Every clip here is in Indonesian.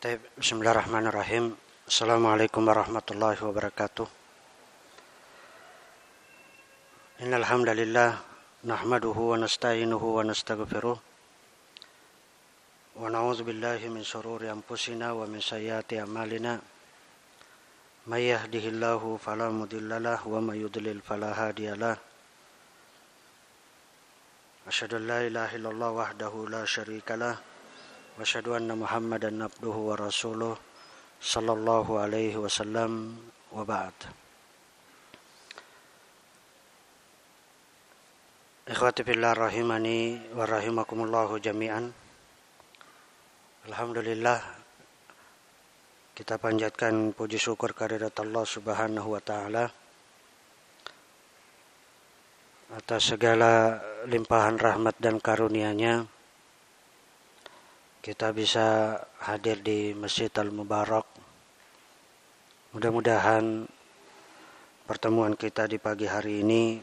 Bismillahirrahmanirrahim. Assalamualaikum warahmatullahi wabarakatuh. Innal hamdalillah nahmaduhu wa nasta'inuhu min shururi anfusina wa min sayyiati a'malina. May yahdihillahu wa may yudlil fala hadiyalah. Asyhadu an la ilaha illallah واشهد ان محمدا عبده ورسوله صلى الله عليه وسلم وبعد Ikhwati fillah rahimani wa rahimakumullahu jami'an Alhamdulillah kita panjatkan puji syukur kehadirat Allah Subhanahu wa taala atas segala limpahan rahmat dan karunia-Nya kita bisa hadir di Masjid Al-Mubarak. Mudah-mudahan pertemuan kita di pagi hari ini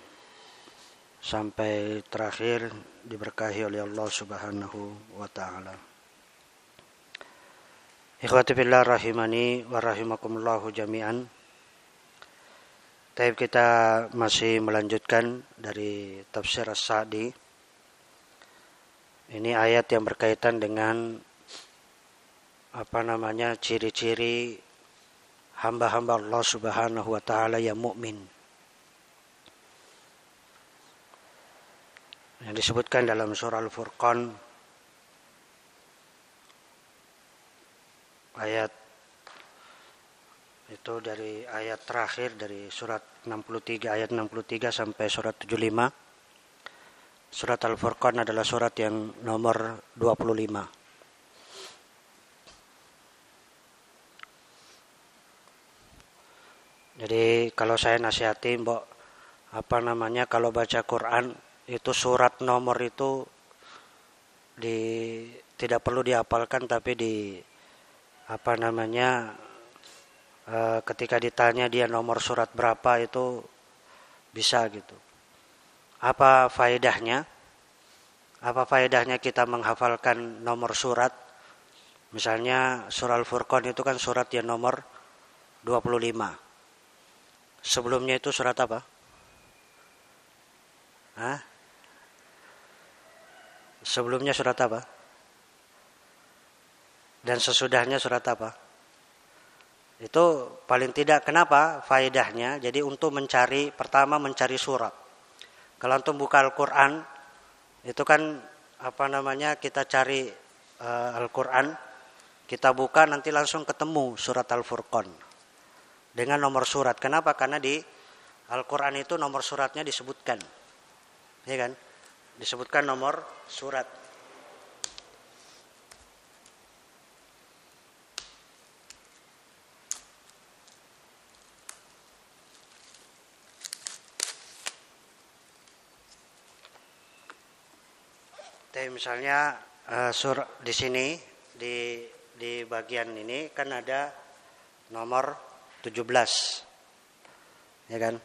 sampai terakhir diberkahi oleh Allah Subhanahu wa taala. Ikhwati fillah rahimani wa rahimakumullah jami'an. Taib kita masih melanjutkan dari tafsir As-Sa'di ini ayat yang berkaitan dengan apa namanya ciri-ciri hamba-hamba Allah Subhanahu wa taala yang mukmin. Yang disebutkan dalam surah Al-Furqan ayat itu dari ayat terakhir dari surat 63 ayat 63 sampai surat 75 Surat Al-Furqan adalah surat yang nomor 25. Jadi kalau saya nasihati mbok apa namanya kalau baca Quran itu surat nomor itu di tidak perlu dihafalkan tapi di apa namanya e, ketika ditanya dia nomor surat berapa itu bisa gitu. Apa faedahnya? Apa faedahnya kita menghafalkan nomor surat? Misalnya surah Al-Furqan itu kan surat yang nomor 25. Sebelumnya itu surat apa? Hah? Sebelumnya surat apa? Dan sesudahnya surat apa? Itu paling tidak kenapa faedahnya? Jadi untuk mencari pertama mencari surat. Kalau antum buka Al-Quran, itu kan apa namanya kita cari uh, Al-Quran, kita buka nanti langsung ketemu surat Al-Furqan dengan nomor surat. Kenapa? Karena di Al-Quran itu nomor suratnya disebutkan, ya kan? Disebutkan nomor surat. Misalnya uh, sur di sini di di bagian ini kan ada nomor 17. Ya kan?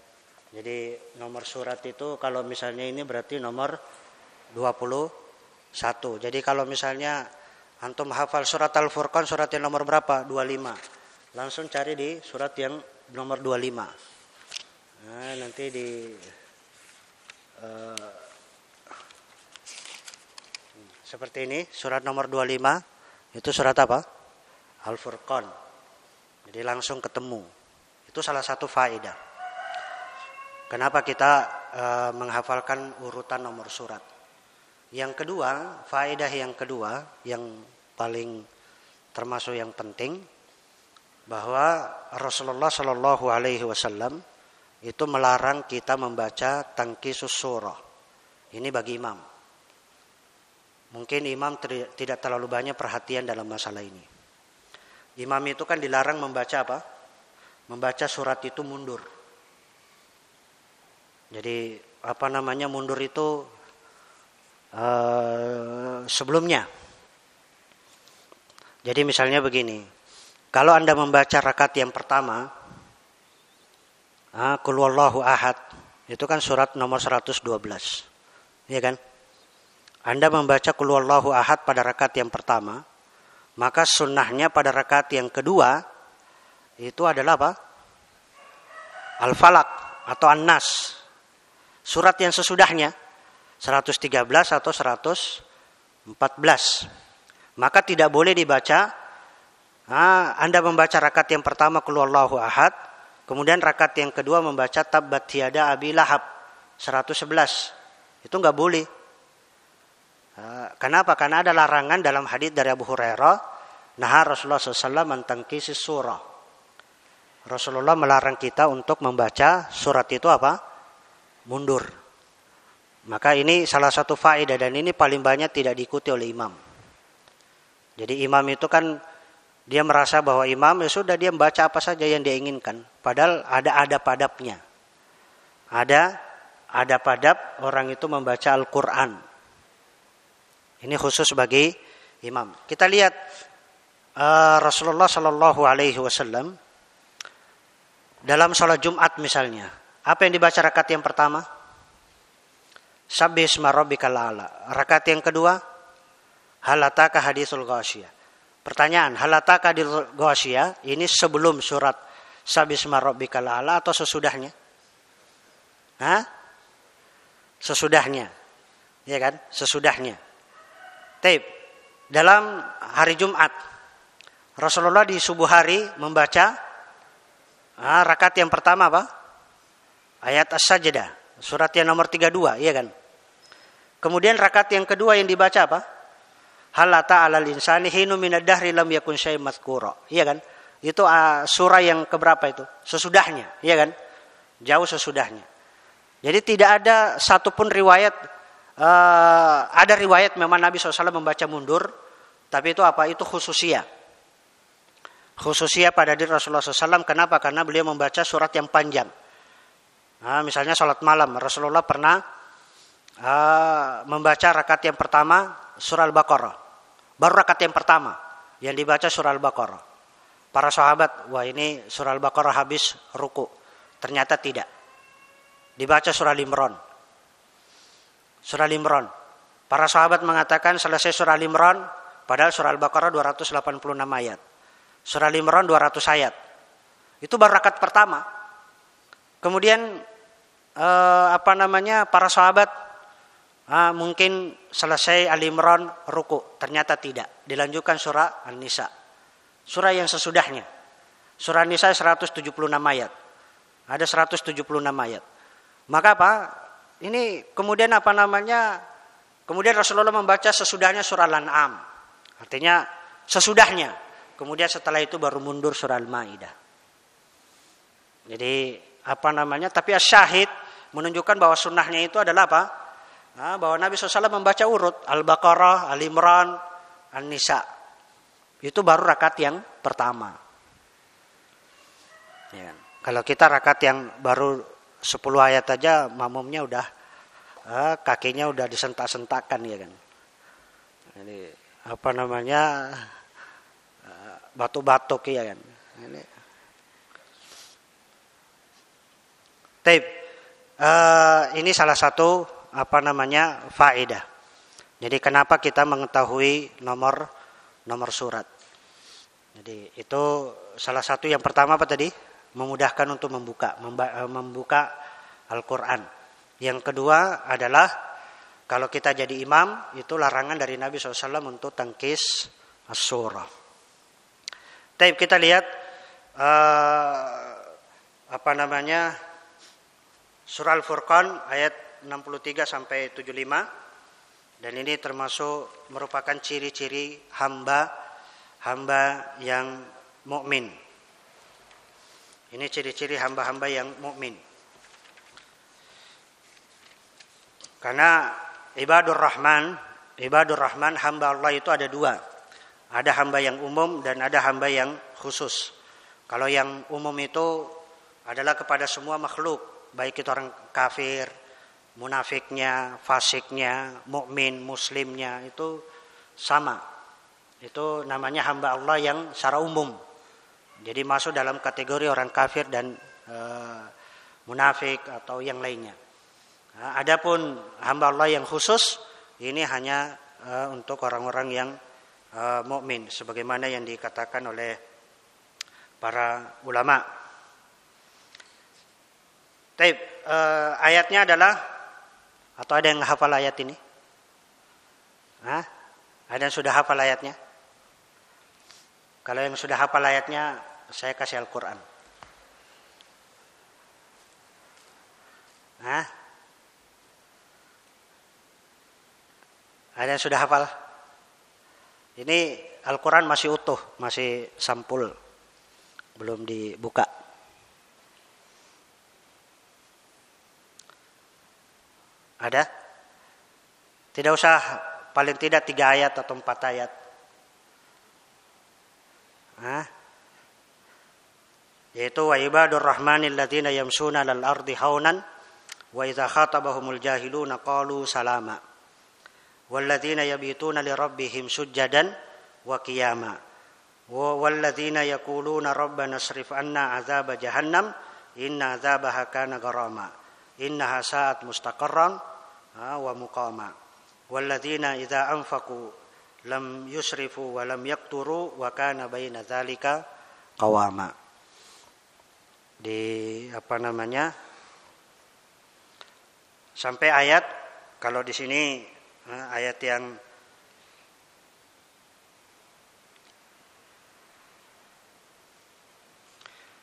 Jadi nomor surat itu kalau misalnya ini berarti nomor 21. Jadi kalau misalnya antum hafal surat Al-Furqan surat yang nomor berapa? 25. Langsung cari di surat yang nomor 25. Nah, nanti di uh, seperti ini, surat nomor 25, itu surat apa? Al-Furqan. Jadi langsung ketemu. Itu salah satu faedah. Kenapa kita e, menghafalkan urutan nomor surat? Yang kedua, faedah yang kedua, yang paling termasuk yang penting, bahwa Rasulullah Shallallahu Alaihi Wasallam itu melarang kita membaca tangkisus surah. Ini bagi imam. Mungkin imam tidak terlalu banyak perhatian dalam masalah ini. Imam itu kan dilarang membaca apa? Membaca surat itu mundur. Jadi apa namanya mundur itu uh, sebelumnya. Jadi misalnya begini, kalau anda membaca rakaat yang pertama, uh, ahad, itu kan surat nomor 112, ya kan? Anda membaca Qul Ahad pada rakaat yang pertama, Maka sunnahnya pada rakaat yang kedua itu adalah apa? Al-Falak atau An-Nas. Surat yang sesudahnya 113 atau 114. Maka tidak boleh dibaca nah, Anda membaca rakaat yang pertama Allahu Ahad, kemudian rakaat yang kedua membaca Tabbat Tiada Abi Lahab 111. Itu nggak boleh. Kenapa? Karena ada larangan dalam hadis dari Abu Hurairah, nah Rasulullah SAW mentangkisi surah. Rasulullah melarang kita untuk membaca surat itu apa? Mundur. Maka ini salah satu faedah dan ini paling banyak tidak diikuti oleh imam. Jadi imam itu kan dia merasa bahwa imam ya sudah dia membaca apa saja yang dia inginkan. Padahal ada ada padapnya. Ada ada padap orang itu membaca Al-Quran ini khusus bagi imam. Kita lihat uh, Rasulullah Shallallahu Alaihi Wasallam dalam sholat Jumat misalnya, apa yang dibaca rakaat yang pertama? Sabbi isma rabbikal a'la. Rakaat yang kedua, halataka hadisul ghasyiyah. Pertanyaan, halataka hadisul ghasyiyah ini sebelum surat Sabbi isma rabbikal a'la atau sesudahnya? Hah? Sesudahnya. Ya kan? Sesudahnya. Taib. Dalam hari Jumat, Rasulullah di subuh hari membaca ah, rakaat yang pertama apa? Ayat As-Sajdah, surat yang nomor 32, iya kan? Kemudian rakaat yang kedua yang dibaca apa? Halata alal insani hinu minad lam yakun syai madhkura. Iya kan? Itu uh, surah yang keberapa itu? Sesudahnya, iya kan? Jauh sesudahnya. Jadi tidak ada satupun riwayat Uh, ada riwayat memang Nabi SAW membaca mundur, tapi itu apa? Itu khususia. Khususia pada diri Rasulullah SAW. Kenapa? Karena beliau membaca surat yang panjang. Nah, misalnya sholat malam, Rasulullah pernah uh, membaca rakaat yang pertama surah Al-Baqarah. Baru rakaat yang pertama yang dibaca surah Al-Baqarah. Para sahabat, wah ini surah Al-Baqarah habis ruku. Ternyata tidak. Dibaca surah Al-Imran surah Al-Imran. Para sahabat mengatakan selesai surah Al-Imran, padahal surah Al-Baqarah 286 ayat. Surah Al-Imran 200 ayat. Itu baru rakaat pertama. Kemudian eh, apa namanya para sahabat ah, mungkin selesai Al-Imran ruku, ternyata tidak. Dilanjutkan surah An-Nisa. Surah yang sesudahnya. Surah An-Nisa 176 ayat. Ada 176 ayat. Maka apa? Ini kemudian apa namanya? Kemudian Rasulullah membaca sesudahnya surah Al-An'am. Artinya sesudahnya. Kemudian setelah itu baru mundur surah Al-Maidah. Jadi apa namanya? Tapi syahid menunjukkan bahwa sunnahnya itu adalah apa? Nah, bahwa Nabi SAW membaca urut Al-Baqarah, Al-Imran, An-Nisa. Itu baru rakaat yang pertama. Ya. Kalau kita rakaat yang baru 10 ayat aja mamumnya udah ah, kakinya udah disentak-sentakan ya kan. Ini apa namanya ah, batuk-batuk ya kan. Ini Taib. Uh, ini salah satu apa namanya faedah. Jadi kenapa kita mengetahui nomor nomor surat? Jadi itu salah satu yang pertama apa tadi? Memudahkan untuk membuka eh, membuka Al-Qur'an. Yang kedua adalah kalau kita jadi imam itu larangan dari Nabi SAW untuk tangkis as-surah. Tapi kita lihat uh, apa namanya surah Al-Furqan ayat 63 sampai 75 dan ini termasuk merupakan ciri-ciri hamba hamba yang mukmin ini ciri-ciri hamba-hamba yang mukmin. Karena ibadur rahman, ibadur rahman hamba Allah itu ada dua. Ada hamba yang umum dan ada hamba yang khusus. Kalau yang umum itu adalah kepada semua makhluk, baik itu orang kafir, munafiknya, fasiknya, mukmin, muslimnya itu sama. Itu namanya hamba Allah yang secara umum. Jadi masuk dalam kategori orang kafir dan e, munafik atau yang lainnya. Nah, adapun hamba Allah yang khusus ini hanya e, untuk orang-orang yang uh, mukmin sebagaimana yang dikatakan oleh para ulama. Taib, uh, ayatnya adalah atau ada yang hafal ayat ini? Hah? Ada yang sudah hafal ayatnya? Kalau yang sudah hafal ayatnya, saya kasih Al-Quran. Hah? Ada yang sudah hafal? Ini Al-Quran masih utuh, masih sampul, belum dibuka. Ada? Tidak usah paling tidak tiga ayat atau empat ayat. Hah? Yaitu wa ibadur rahmanil ladzina yamsuna lal ardi haunan wa idza khatabahumul jahiluna qalu salama. Walladzina yabituna li rabbihim sujjadan wa qiyama. Walladzina yaquluna rabbana asrif anna azaba jahannam inna azabaha kana gharama. Innaha sa'at mustaqarran wa muqama. Walladzina idza anfaqu lam yusrifu wa lam yakturu wa kana baina dzalika qawama di apa namanya sampai ayat kalau di sini eh, ayat yang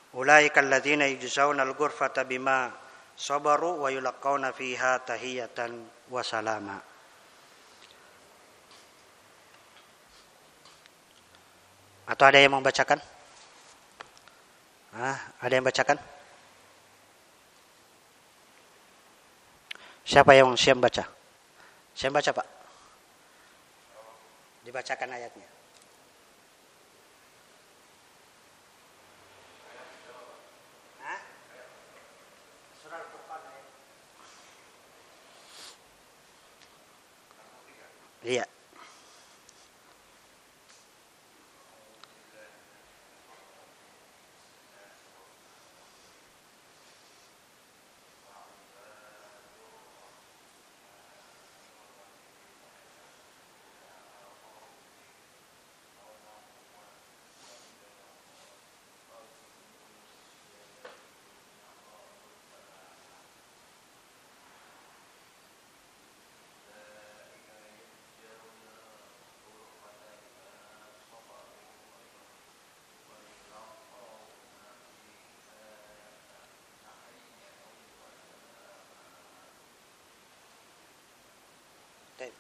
Ulaika alladzina yujzauna al-ghurfata bima sabaru wa yulqauna fiha tahiyatan wa salama. Atau ada yang membacakan? Ah, ada yang bacakan? Siapa yang siap baca? Siap baca, Pak? Dibacakan ayatnya.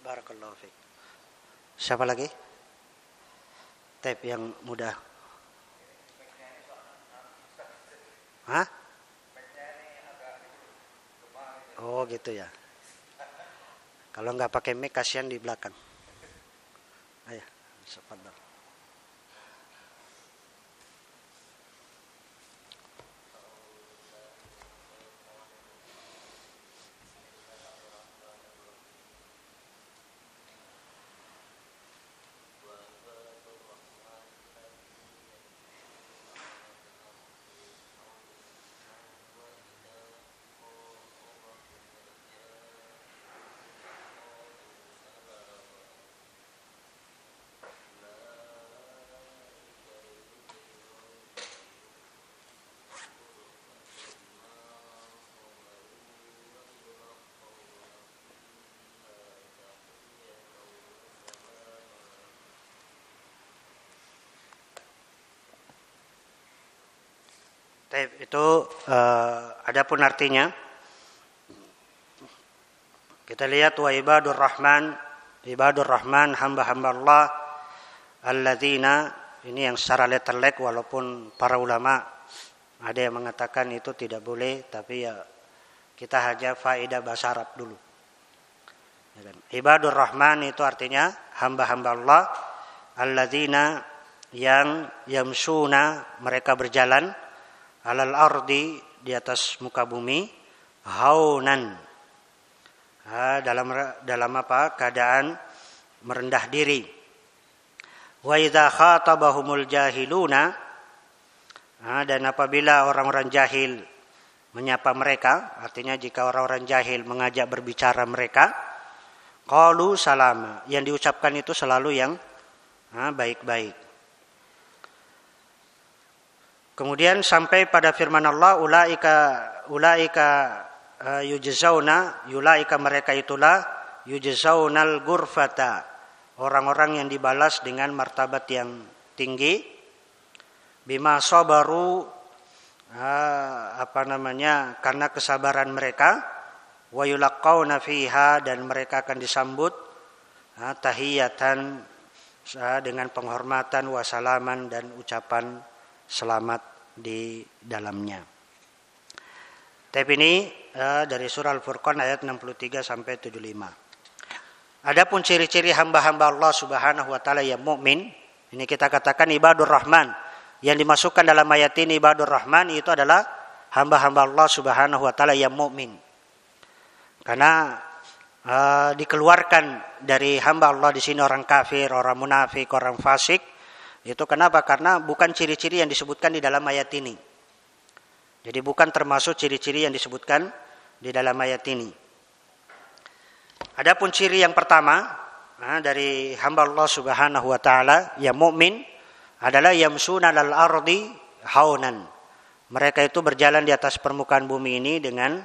Barakallahu fiik. Siapa lagi? Tep yang muda. Hah? Oh gitu ya. Kalau nggak pakai mic kasihan di belakang. Ayo, cepat itu uh, adapun artinya kita lihat wa ibadur rahman ibadur rahman hamba-hamba Allah alladzina ini yang secara letterlek walaupun para ulama ada yang mengatakan itu tidak boleh tapi ya kita hanya faedah bahasa Arab dulu. Ya kan? Ibadur Rahman itu artinya hamba-hamba Allah alladzina yang yamsuna mereka berjalan alal ardi di atas muka bumi haunan. Ha, dalam dalam apa? Keadaan merendah diri. Wa idza khatabahumul jahiluna ha, dan apabila orang-orang jahil menyapa mereka artinya jika orang-orang jahil mengajak berbicara mereka qalu salama. Yang diucapkan itu selalu yang baik-baik. Kemudian sampai pada firman Allah ulaika ulaika uh, yujzauna yulaika mereka itulah yujzaunal gurfata orang-orang yang dibalas dengan martabat yang tinggi. Bima sabaru uh, apa namanya karena kesabaran mereka wa yulaqauna fiha dan mereka akan disambut uh, tahiyatan dengan penghormatan wasalaman dan ucapan selamat di dalamnya. Tapi ini uh, dari surah Al-Furqan ayat 63 sampai 75. Adapun ciri-ciri hamba-hamba Allah Subhanahu wa taala yang mukmin, ini kita katakan ibadur rahman. Yang dimasukkan dalam ayat ini ibadur rahman itu adalah hamba-hamba Allah Subhanahu wa taala yang mukmin. Karena uh, dikeluarkan dari hamba Allah di sini orang kafir, orang munafik, orang fasik itu kenapa? Karena bukan ciri-ciri yang disebutkan di dalam ayat ini. Jadi bukan termasuk ciri-ciri yang disebutkan di dalam ayat ini. Adapun ciri yang pertama nah, dari hamba Allah Subhanahu wa taala yang mukmin adalah yamsuna al ardi haunan. Mereka itu berjalan di atas permukaan bumi ini dengan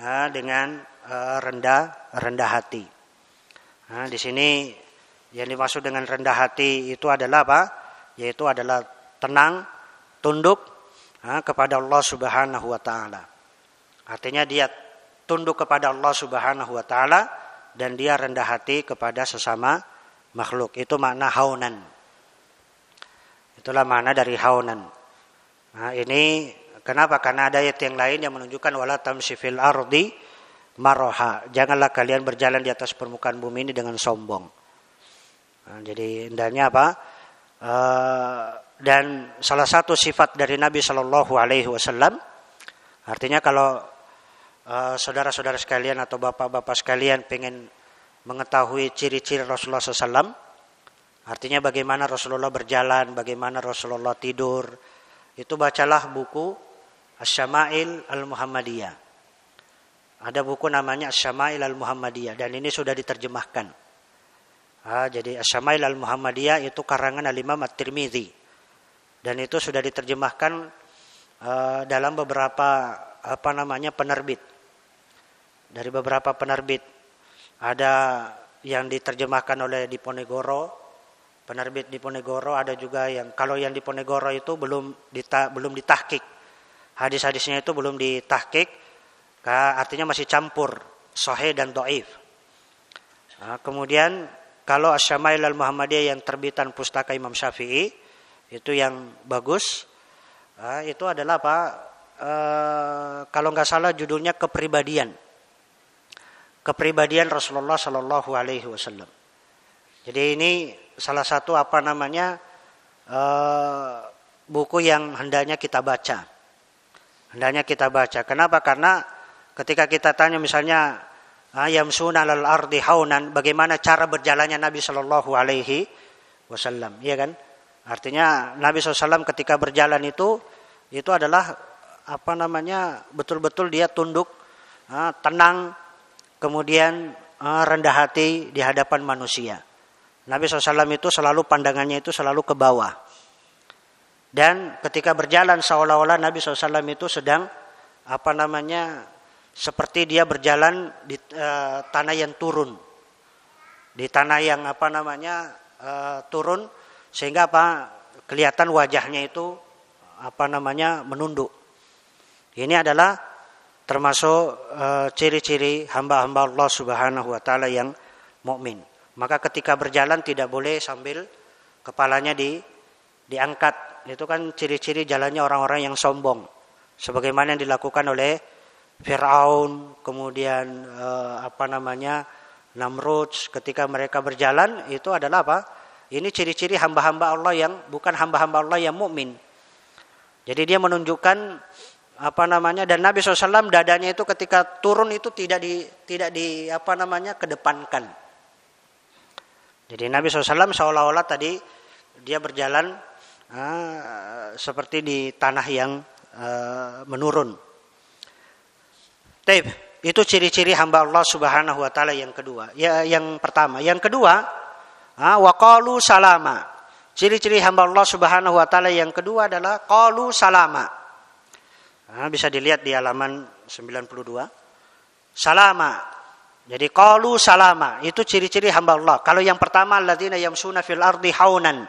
nah, dengan uh, rendah rendah hati. Nah, di sini yang dimaksud dengan rendah hati itu adalah apa? Yaitu adalah tenang, tunduk ha, kepada Allah Subhanahu wa taala. Artinya dia tunduk kepada Allah Subhanahu wa taala dan dia rendah hati kepada sesama makhluk. Itu makna haunan. Itulah makna dari haunan. Nah, ini kenapa? Karena ada ayat yang lain yang menunjukkan wala tamsifil ardi maroha. Janganlah kalian berjalan di atas permukaan bumi ini dengan sombong. Nah, jadi hendaknya apa? Uh, dan salah satu sifat dari Nabi Shallallahu Alaihi Wasallam, artinya kalau uh, saudara-saudara sekalian atau bapak-bapak sekalian pengen mengetahui ciri-ciri Rasulullah SAW, artinya bagaimana Rasulullah berjalan, bagaimana Rasulullah tidur, itu bacalah buku Asyama'il Al-Muhammadiyah. Ada buku namanya Asyama'il Al-Muhammadiyah dan ini sudah diterjemahkan. Jadi Asyamail al-Muhammadiyah itu karangan al-Imam At-Tirmidzi. Dan itu sudah diterjemahkan uh, dalam beberapa apa namanya penerbit. Dari beberapa penerbit ada yang diterjemahkan oleh Diponegoro, penerbit Diponegoro ada juga yang kalau yang Diponegoro itu belum dita, belum ditahkik. Hadis-hadisnya itu belum ditahkik, artinya masih campur sahih dan doif. Nah, kemudian kalau Asyamail al-Muhammadiyah yang terbitan pustaka Imam Syafi'i itu yang bagus. Nah, itu adalah apa? E, kalau nggak salah judulnya kepribadian. Kepribadian Rasulullah Shallallahu Alaihi Wasallam. Jadi ini salah satu apa namanya e, buku yang hendaknya kita baca. Hendaknya kita baca. Kenapa? Karena ketika kita tanya misalnya yamsuna al ardi haunan. Bagaimana cara berjalannya Nabi Shallallahu alaihi wasallam. Ya kan? Artinya Nabi SAW ketika berjalan itu itu adalah apa namanya betul-betul dia tunduk tenang kemudian rendah hati di hadapan manusia. Nabi SAW itu selalu pandangannya itu selalu ke bawah. Dan ketika berjalan seolah-olah Nabi SAW itu sedang apa namanya seperti dia berjalan di uh, tanah yang turun. Di tanah yang apa namanya uh, turun sehingga apa kelihatan wajahnya itu apa namanya menunduk. Ini adalah termasuk uh, ciri-ciri hamba-hamba Allah Subhanahu wa taala yang mukmin. Maka ketika berjalan tidak boleh sambil kepalanya di diangkat. Itu kan ciri-ciri jalannya orang-orang yang sombong. Sebagaimana yang dilakukan oleh Fir'aun, kemudian eh, apa namanya Namrud ketika mereka berjalan itu adalah apa? Ini ciri-ciri hamba-hamba Allah yang bukan hamba-hamba Allah yang mukmin. Jadi dia menunjukkan apa namanya dan Nabi SAW dadanya itu ketika turun itu tidak di tidak di apa namanya kedepankan. Jadi Nabi SAW seolah-olah tadi dia berjalan uh, seperti di tanah yang uh, menurun. Taib, itu ciri-ciri hamba Allah Subhanahu wa taala yang kedua. Ya, yang pertama, yang kedua wa qalu salama. Ciri-ciri hamba Allah Subhanahu wa taala yang kedua adalah qalu salama. Bisa dilihat di halaman 92. Salama. Jadi qalu salama itu ciri-ciri hamba Allah. Kalau yang pertama alladzina yamsuna fil ardi haunan.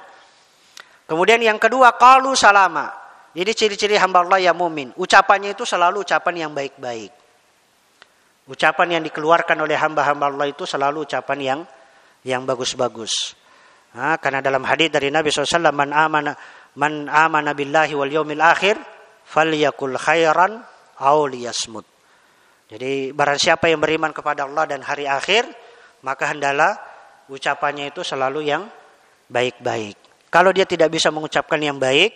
Kemudian yang kedua qalu salama. Ini ciri-ciri hamba Allah yang mumin. Ucapannya itu selalu ucapan yang baik-baik. Ucapan yang dikeluarkan oleh hamba-hamba Allah itu selalu ucapan yang yang bagus-bagus. Nah, karena dalam hadis dari Nabi SAW, man amana man amana billahi wal yaumil akhir, falyakul khairan aw liyasmut. Jadi barang siapa yang beriman kepada Allah dan hari akhir, maka hendaklah ucapannya itu selalu yang baik-baik. Kalau dia tidak bisa mengucapkan yang baik,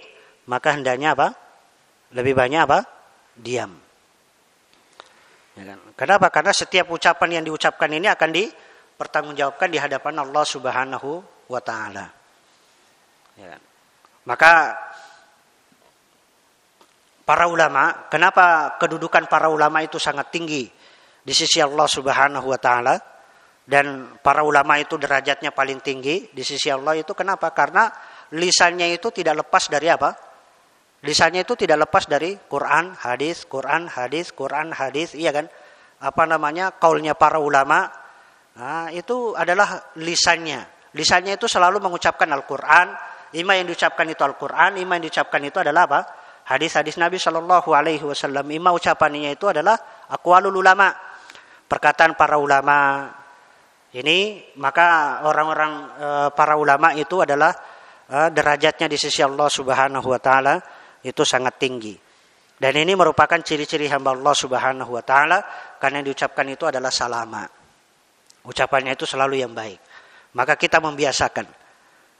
maka hendaknya apa? Lebih banyak apa? Diam. Ya kan? Kenapa? Karena setiap ucapan yang diucapkan ini akan dipertanggungjawabkan di hadapan Allah Subhanahu wa taala. Ya. Maka para ulama, kenapa kedudukan para ulama itu sangat tinggi di sisi Allah Subhanahu wa taala dan para ulama itu derajatnya paling tinggi di sisi Allah itu kenapa? Karena lisannya itu tidak lepas dari apa? Lisannya itu tidak lepas dari Quran, hadis, Quran, hadis, Quran, hadis, iya kan? Apa namanya? kaulnya para ulama. Nah, itu adalah lisannya. Lisannya itu selalu mengucapkan Al-Quran. Ima yang diucapkan itu Al-Quran, ima yang diucapkan itu adalah apa? Hadis-hadis Nabi Shallallahu Alaihi Wasallam. Ima ucapannya itu adalah akwalul ulama, perkataan para ulama. Ini maka orang-orang e, para ulama itu adalah e, derajatnya di sisi Allah Subhanahu Wa Taala itu sangat tinggi. Dan ini merupakan ciri-ciri hamba Allah Subhanahu Wa Taala karena yang diucapkan itu adalah salama. Ucapannya itu selalu yang baik maka kita membiasakan.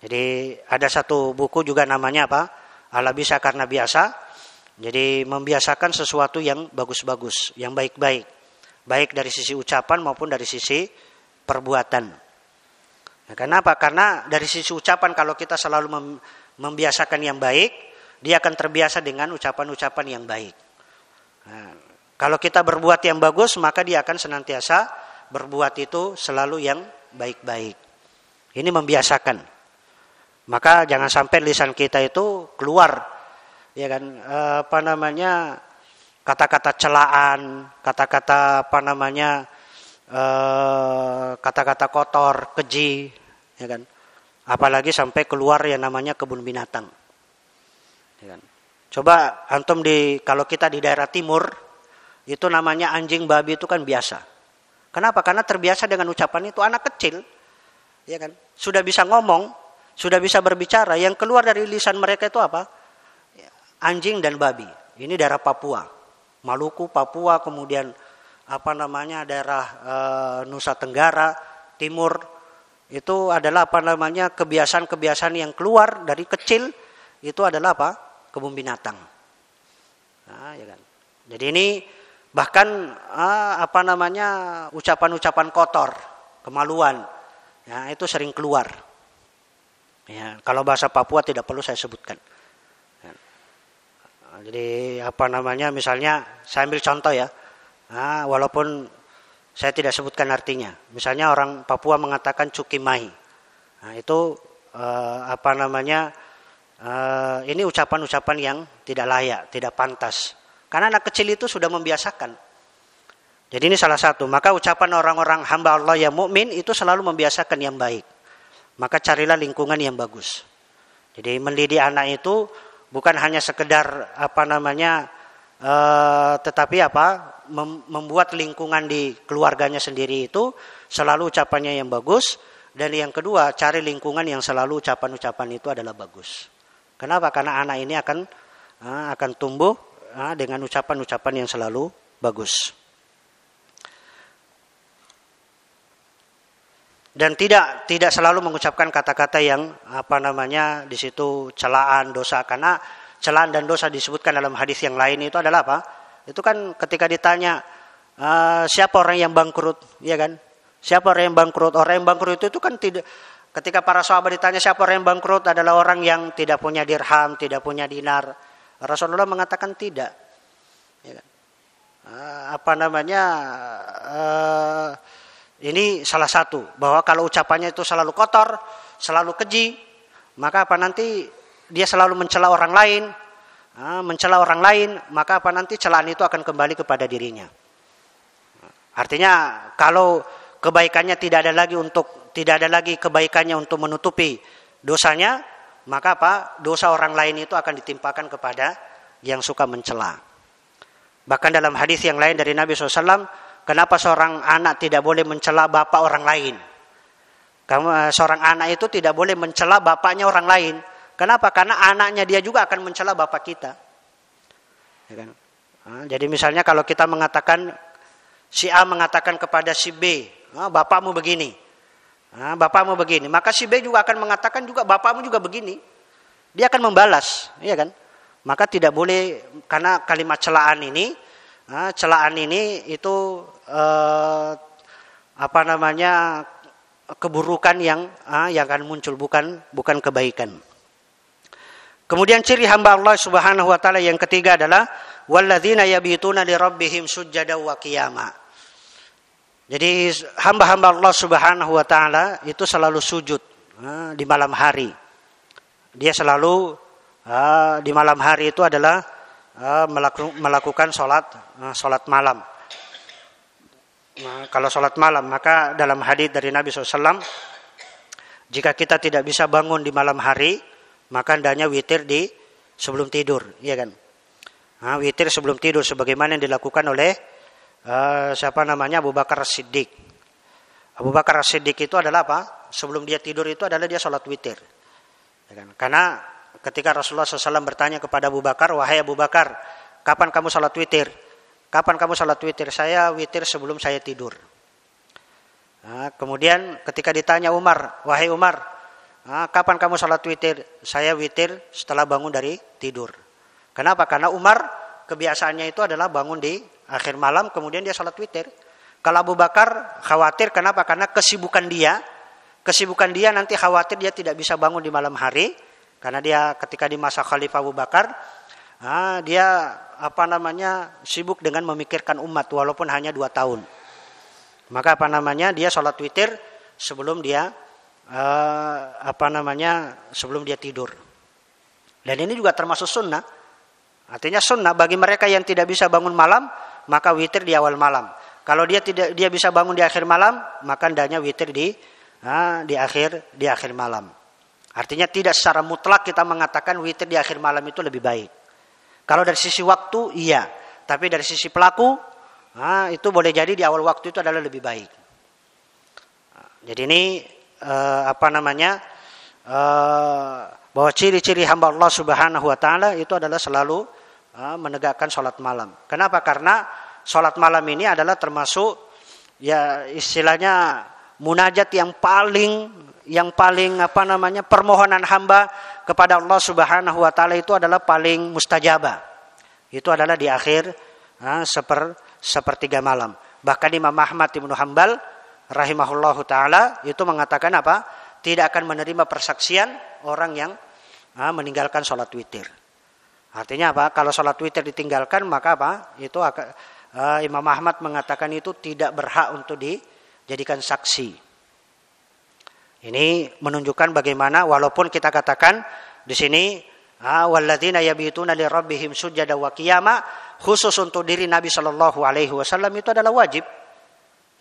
Jadi ada satu buku juga namanya apa? Ala bisa karena biasa. Jadi membiasakan sesuatu yang bagus-bagus, yang baik-baik. Baik dari sisi ucapan maupun dari sisi perbuatan. Nah, kenapa? Karena dari sisi ucapan kalau kita selalu mem membiasakan yang baik, dia akan terbiasa dengan ucapan-ucapan yang baik. Nah, kalau kita berbuat yang bagus, maka dia akan senantiasa berbuat itu selalu yang baik-baik. Ini membiasakan. Maka jangan sampai lisan kita itu keluar ya kan apa namanya kata-kata celaan, kata-kata apa namanya eh, kata-kata kotor, keji, ya kan. Apalagi sampai keluar yang namanya kebun binatang. Ya kan. Coba antum di kalau kita di daerah timur itu namanya anjing babi itu kan biasa. Kenapa? Karena terbiasa dengan ucapan itu anak kecil ya kan? Sudah bisa ngomong, sudah bisa berbicara. Yang keluar dari lisan mereka itu apa? Anjing dan babi. Ini daerah Papua, Maluku, Papua, kemudian apa namanya daerah e, Nusa Tenggara Timur itu adalah apa namanya kebiasaan-kebiasaan yang keluar dari kecil itu adalah apa kebun binatang. Nah, ya kan. Jadi ini bahkan ah, apa namanya ucapan-ucapan kotor, kemaluan Ya, itu sering keluar. Ya, kalau bahasa Papua tidak perlu saya sebutkan. Ya. Jadi apa namanya misalnya saya ambil contoh ya. Nah, walaupun saya tidak sebutkan artinya. Misalnya orang Papua mengatakan cukimai. Nah, itu eh, apa namanya? Eh, ini ucapan-ucapan yang tidak layak, tidak pantas. Karena anak kecil itu sudah membiasakan jadi ini salah satu. Maka ucapan orang-orang hamba Allah yang mukmin itu selalu membiasakan yang baik. Maka carilah lingkungan yang bagus. Jadi mendidik anak itu bukan hanya sekedar apa namanya, uh, tetapi apa mem membuat lingkungan di keluarganya sendiri itu selalu ucapannya yang bagus. Dan yang kedua cari lingkungan yang selalu ucapan-ucapan itu adalah bagus. Kenapa? Karena anak ini akan uh, akan tumbuh uh, dengan ucapan-ucapan yang selalu bagus. dan tidak tidak selalu mengucapkan kata-kata yang apa namanya di situ celaan dosa karena celaan dan dosa disebutkan dalam hadis yang lain itu adalah apa? Itu kan ketika ditanya uh, siapa orang yang bangkrut, ya kan? Siapa orang yang bangkrut? Orang yang bangkrut itu, itu kan tidak ketika para sahabat ditanya siapa orang yang bangkrut adalah orang yang tidak punya dirham, tidak punya dinar. Rasulullah mengatakan tidak. Ya kan? uh, apa namanya? Uh, ini salah satu bahwa kalau ucapannya itu selalu kotor, selalu keji, maka apa nanti dia selalu mencela orang lain, mencela orang lain, maka apa nanti celaan itu akan kembali kepada dirinya. Artinya kalau kebaikannya tidak ada lagi untuk tidak ada lagi kebaikannya untuk menutupi dosanya, maka apa? Dosa orang lain itu akan ditimpakan kepada yang suka mencela. Bahkan dalam hadis yang lain dari Nabi SAW, kenapa seorang anak tidak boleh mencela bapak orang lain? Kamu eh, seorang anak itu tidak boleh mencela bapaknya orang lain. Kenapa? Karena anaknya dia juga akan mencela bapak kita. Ya kan? Nah, jadi misalnya kalau kita mengatakan si A mengatakan kepada si B, ah, bapakmu begini, ah, bapakmu begini, maka si B juga akan mengatakan juga bapakmu juga begini. Dia akan membalas, ya kan? Maka tidak boleh karena kalimat celaan ini, ah, celaan ini itu eh, apa namanya keburukan yang ah, yang akan muncul bukan bukan kebaikan. Kemudian ciri hamba Allah Subhanahu wa taala yang ketiga adalah walladzina yabituna li rabbihim sujada wa qiyama. Jadi hamba-hamba Allah Subhanahu wa taala itu selalu sujud ah, di malam hari. Dia selalu ah, di malam hari itu adalah ah, melakukan sholat sholat malam. Nah, kalau sholat malam, maka dalam hadis dari Nabi SAW, jika kita tidak bisa bangun di malam hari, maka hendaknya witir di sebelum tidur, ya kan? Nah, witir sebelum tidur, sebagaimana yang dilakukan oleh uh, siapa namanya Abu Bakar Siddiq. Abu Bakar Siddiq itu adalah apa? Sebelum dia tidur itu adalah dia sholat witir. Ya kan? Karena ketika Rasulullah SAW bertanya kepada Abu Bakar, wahai Abu Bakar, kapan kamu sholat witir? Kapan kamu sholat witir? Saya witir sebelum saya tidur. Nah, kemudian ketika ditanya Umar, wahai Umar, nah, kapan kamu sholat witir? Saya witir setelah bangun dari tidur. Kenapa? Karena Umar kebiasaannya itu adalah bangun di akhir malam, kemudian dia sholat witir. Kalau Abu Bakar khawatir, kenapa? Karena kesibukan dia, kesibukan dia nanti khawatir dia tidak bisa bangun di malam hari, karena dia ketika di masa Khalifah Abu Bakar, nah, dia apa namanya sibuk dengan memikirkan umat walaupun hanya dua tahun. Maka apa namanya dia sholat witir sebelum dia uh, apa namanya sebelum dia tidur. Dan ini juga termasuk sunnah. Artinya sunnah bagi mereka yang tidak bisa bangun malam maka witir di awal malam. Kalau dia tidak dia bisa bangun di akhir malam maka hendaknya witir di di akhir di akhir malam. Artinya tidak secara mutlak kita mengatakan witir di akhir malam itu lebih baik. Kalau dari sisi waktu iya, tapi dari sisi pelaku itu boleh jadi di awal waktu itu adalah lebih baik. Jadi ini eh, apa namanya eh, bahwa ciri-ciri hamba Allah Subhanahu Wa Taala itu adalah selalu menegakkan sholat malam. Kenapa? Karena sholat malam ini adalah termasuk ya istilahnya munajat yang paling yang paling apa namanya permohonan hamba kepada Allah Subhanahu wa taala itu adalah paling mustajabah. Itu adalah di akhir nah, seper sepertiga malam. Bahkan Imam Ahmad Ibnu Hambal rahimahullahu taala itu mengatakan apa? Tidak akan menerima persaksian orang yang nah, meninggalkan sholat witir. Artinya apa? Kalau sholat witir ditinggalkan maka apa? Itu akan, uh, Imam Ahmad mengatakan itu tidak berhak untuk dijadikan saksi. Ini menunjukkan bagaimana walaupun kita katakan di sini walladzina yabituna li rabbihim sujada wa qiyama khusus untuk diri Nabi Shallallahu alaihi wasallam itu adalah wajib.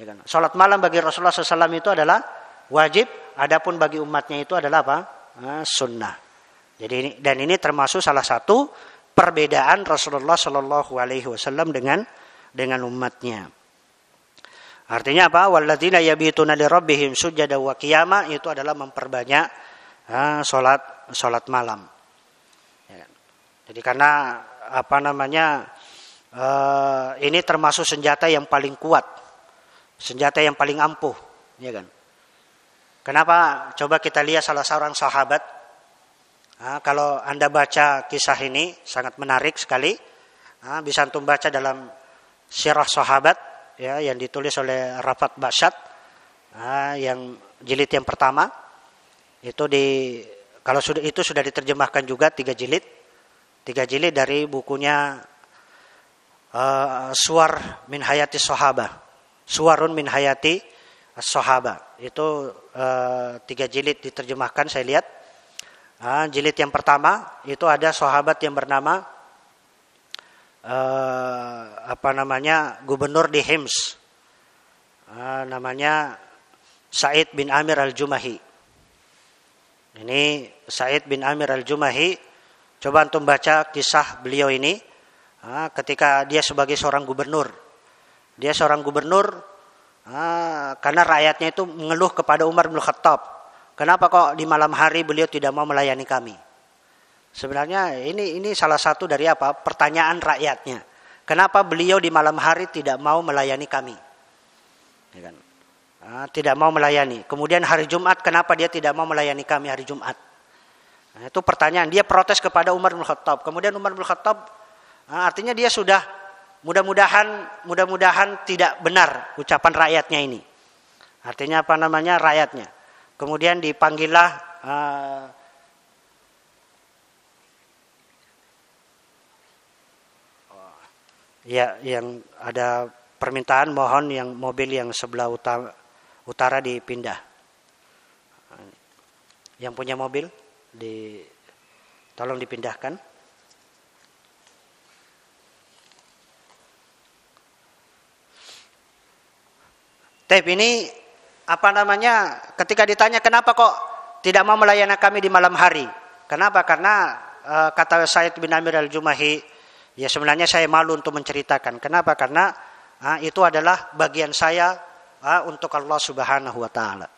Ya kan? Salat malam bagi Rasulullah SAW itu adalah wajib, adapun bagi umatnya itu adalah apa? sunnah. Jadi dan ini termasuk salah satu perbedaan Rasulullah Shallallahu alaihi wasallam dengan dengan umatnya. Artinya apa? Walladzina yabituna li rabbihim sujada wa qiyama itu adalah memperbanyak ha, salat salat malam. Ya. Jadi karena apa namanya? Uh, ini termasuk senjata yang paling kuat. Senjata yang paling ampuh, ya kan? Kenapa? Coba kita lihat salah seorang sahabat. Nah, kalau Anda baca kisah ini sangat menarik sekali. Nah, bisa antum baca dalam sirah sahabat ya yang ditulis oleh Rafat Basyat nah, yang jilid yang pertama itu di kalau sudah itu sudah diterjemahkan juga tiga jilid tiga jilid dari bukunya uh, Suar min Hayati Sohaba Suarun min Hayati As-Sahaba. Itu uh, tiga jilid diterjemahkan saya lihat. Uh, jilid yang pertama itu ada sahabat yang bernama uh, apa namanya gubernur di Hims. Uh, namanya Said bin Amir al-Jumahi. Ini Said bin Amir al-Jumahi. Coba untuk baca kisah beliau ini uh, ketika dia sebagai seorang gubernur. Dia seorang gubernur Ah, karena rakyatnya itu mengeluh kepada Umar bin Khattab. Kenapa kok di malam hari beliau tidak mau melayani kami? Sebenarnya ini ini salah satu dari apa? Pertanyaan rakyatnya. Kenapa beliau di malam hari tidak mau melayani kami? Ya kan? ah, tidak mau melayani. Kemudian hari Jumat kenapa dia tidak mau melayani kami hari Jumat? Nah, itu pertanyaan. Dia protes kepada Umar bin Khattab. Kemudian Umar bin Khattab ah, artinya dia sudah Mudah-mudahan mudah-mudahan tidak benar ucapan rakyatnya ini. Artinya apa namanya rakyatnya. Kemudian dipanggillah uh, ya yang ada permintaan mohon yang mobil yang sebelah utara, utara dipindah. Yang punya mobil di tolong dipindahkan. Tapi ini apa namanya ketika ditanya kenapa kok tidak mau melayani kami di malam hari? Kenapa? Karena uh, kata Said bin Amir al-Jumahi, ya sebenarnya saya malu untuk menceritakan. Kenapa? Karena uh, itu adalah bagian saya uh, untuk Allah Subhanahu wa taala.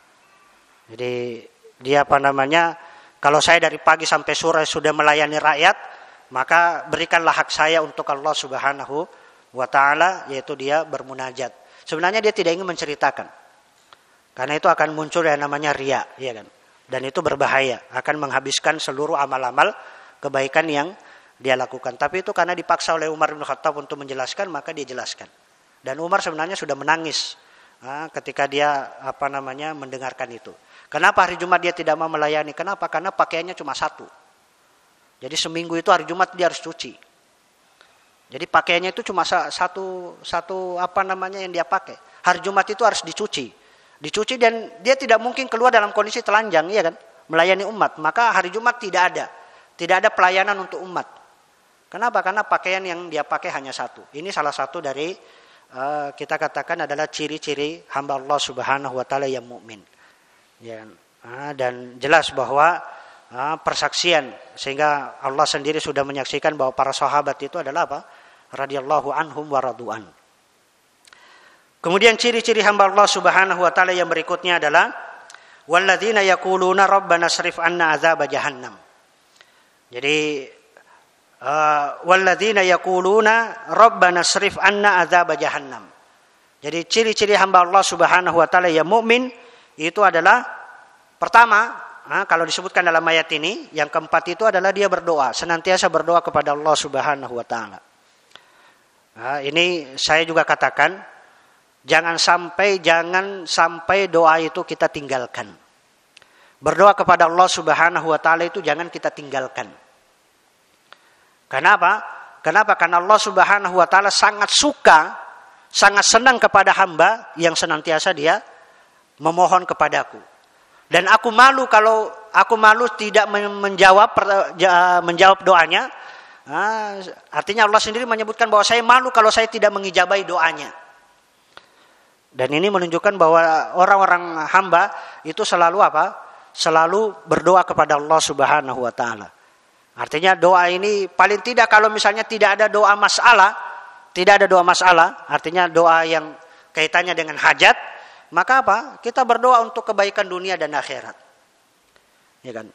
Jadi dia apa namanya? Kalau saya dari pagi sampai sore sudah melayani rakyat, maka berikanlah hak saya untuk Allah Subhanahu wa taala yaitu dia bermunajat. Sebenarnya dia tidak ingin menceritakan. Karena itu akan muncul yang namanya ria, ya kan? Dan itu berbahaya, akan menghabiskan seluruh amal-amal kebaikan yang dia lakukan. Tapi itu karena dipaksa oleh Umar bin Khattab untuk menjelaskan, maka dia jelaskan. Dan Umar sebenarnya sudah menangis nah, ketika dia apa namanya mendengarkan itu. Kenapa hari Jumat dia tidak mau melayani? Kenapa? Karena pakaiannya cuma satu. Jadi seminggu itu hari Jumat dia harus cuci. Jadi pakaiannya itu cuma satu satu apa namanya yang dia pakai. Hari Jumat itu harus dicuci. Dicuci dan dia tidak mungkin keluar dalam kondisi telanjang, ya kan? Melayani umat. Maka hari Jumat tidak ada. Tidak ada pelayanan untuk umat. Kenapa? Karena pakaian yang dia pakai hanya satu. Ini salah satu dari uh, kita katakan adalah ciri-ciri hamba Allah Subhanahu wa taala yang mukmin. Ya kan? Uh, dan jelas bahwa uh, persaksian sehingga Allah sendiri sudah menyaksikan bahwa para sahabat itu adalah apa? radhiyallahu anhum wa radu'an. Kemudian ciri-ciri hamba Allah Subhanahu wa taala yang berikutnya adalah walladzina yaquluna rabbana srif anna azab jahannam. Jadi uh, walladzina yaquluna rabbana srif anna azab jahannam. Jadi ciri-ciri hamba Allah Subhanahu wa taala yang mukmin itu adalah pertama Nah, kalau disebutkan dalam ayat ini, yang keempat itu adalah dia berdoa, senantiasa berdoa kepada Allah Subhanahu wa taala. Nah, ini saya juga katakan jangan sampai jangan sampai doa itu kita tinggalkan. Berdoa kepada Allah Subhanahu wa taala itu jangan kita tinggalkan. Kenapa? Kenapa? Karena Allah Subhanahu wa taala sangat suka, sangat senang kepada hamba yang senantiasa dia memohon kepadaku. Dan aku malu kalau aku malu tidak menjawab menjawab doanya Nah, artinya Allah sendiri menyebutkan bahwa saya malu kalau saya tidak mengijabai doanya. Dan ini menunjukkan bahwa orang-orang hamba itu selalu apa? Selalu berdoa kepada Allah Subhanahu wa taala. Artinya doa ini paling tidak kalau misalnya tidak ada doa masalah, tidak ada doa masalah, artinya doa yang kaitannya dengan hajat, maka apa? Kita berdoa untuk kebaikan dunia dan akhirat. Ya kan?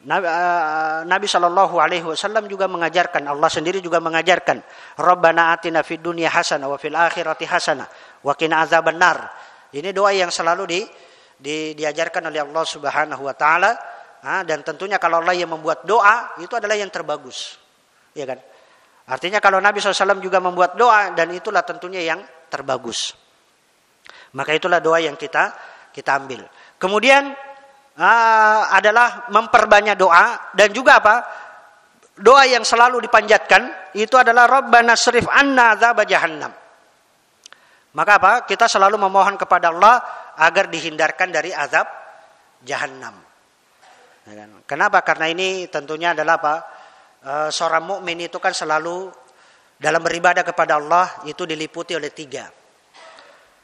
Nabi, uh, Nabi Shallallahu Alaihi Wasallam juga mengajarkan Allah sendiri juga mengajarkan Rabbana atina fid dunya hasanah wa fil akhirati hasanah wa qina azabannar. Ini doa yang selalu di, di, diajarkan oleh Allah Subhanahu Wa Taala dan tentunya kalau Allah yang membuat doa itu adalah yang terbagus, ya kan? Artinya kalau Nabi SAW juga membuat doa dan itulah tentunya yang terbagus. Maka itulah doa yang kita kita ambil. Kemudian uh, adalah memperbanyak doa dan juga apa? Doa yang selalu dipanjatkan itu adalah Rabbana srif anna azab jahannam. Maka apa? Kita selalu memohon kepada Allah agar dihindarkan dari azab jahanam. Ya kan? Kenapa? Karena ini tentunya adalah apa? E, seorang mukmin itu kan selalu dalam beribadah kepada Allah itu diliputi oleh tiga.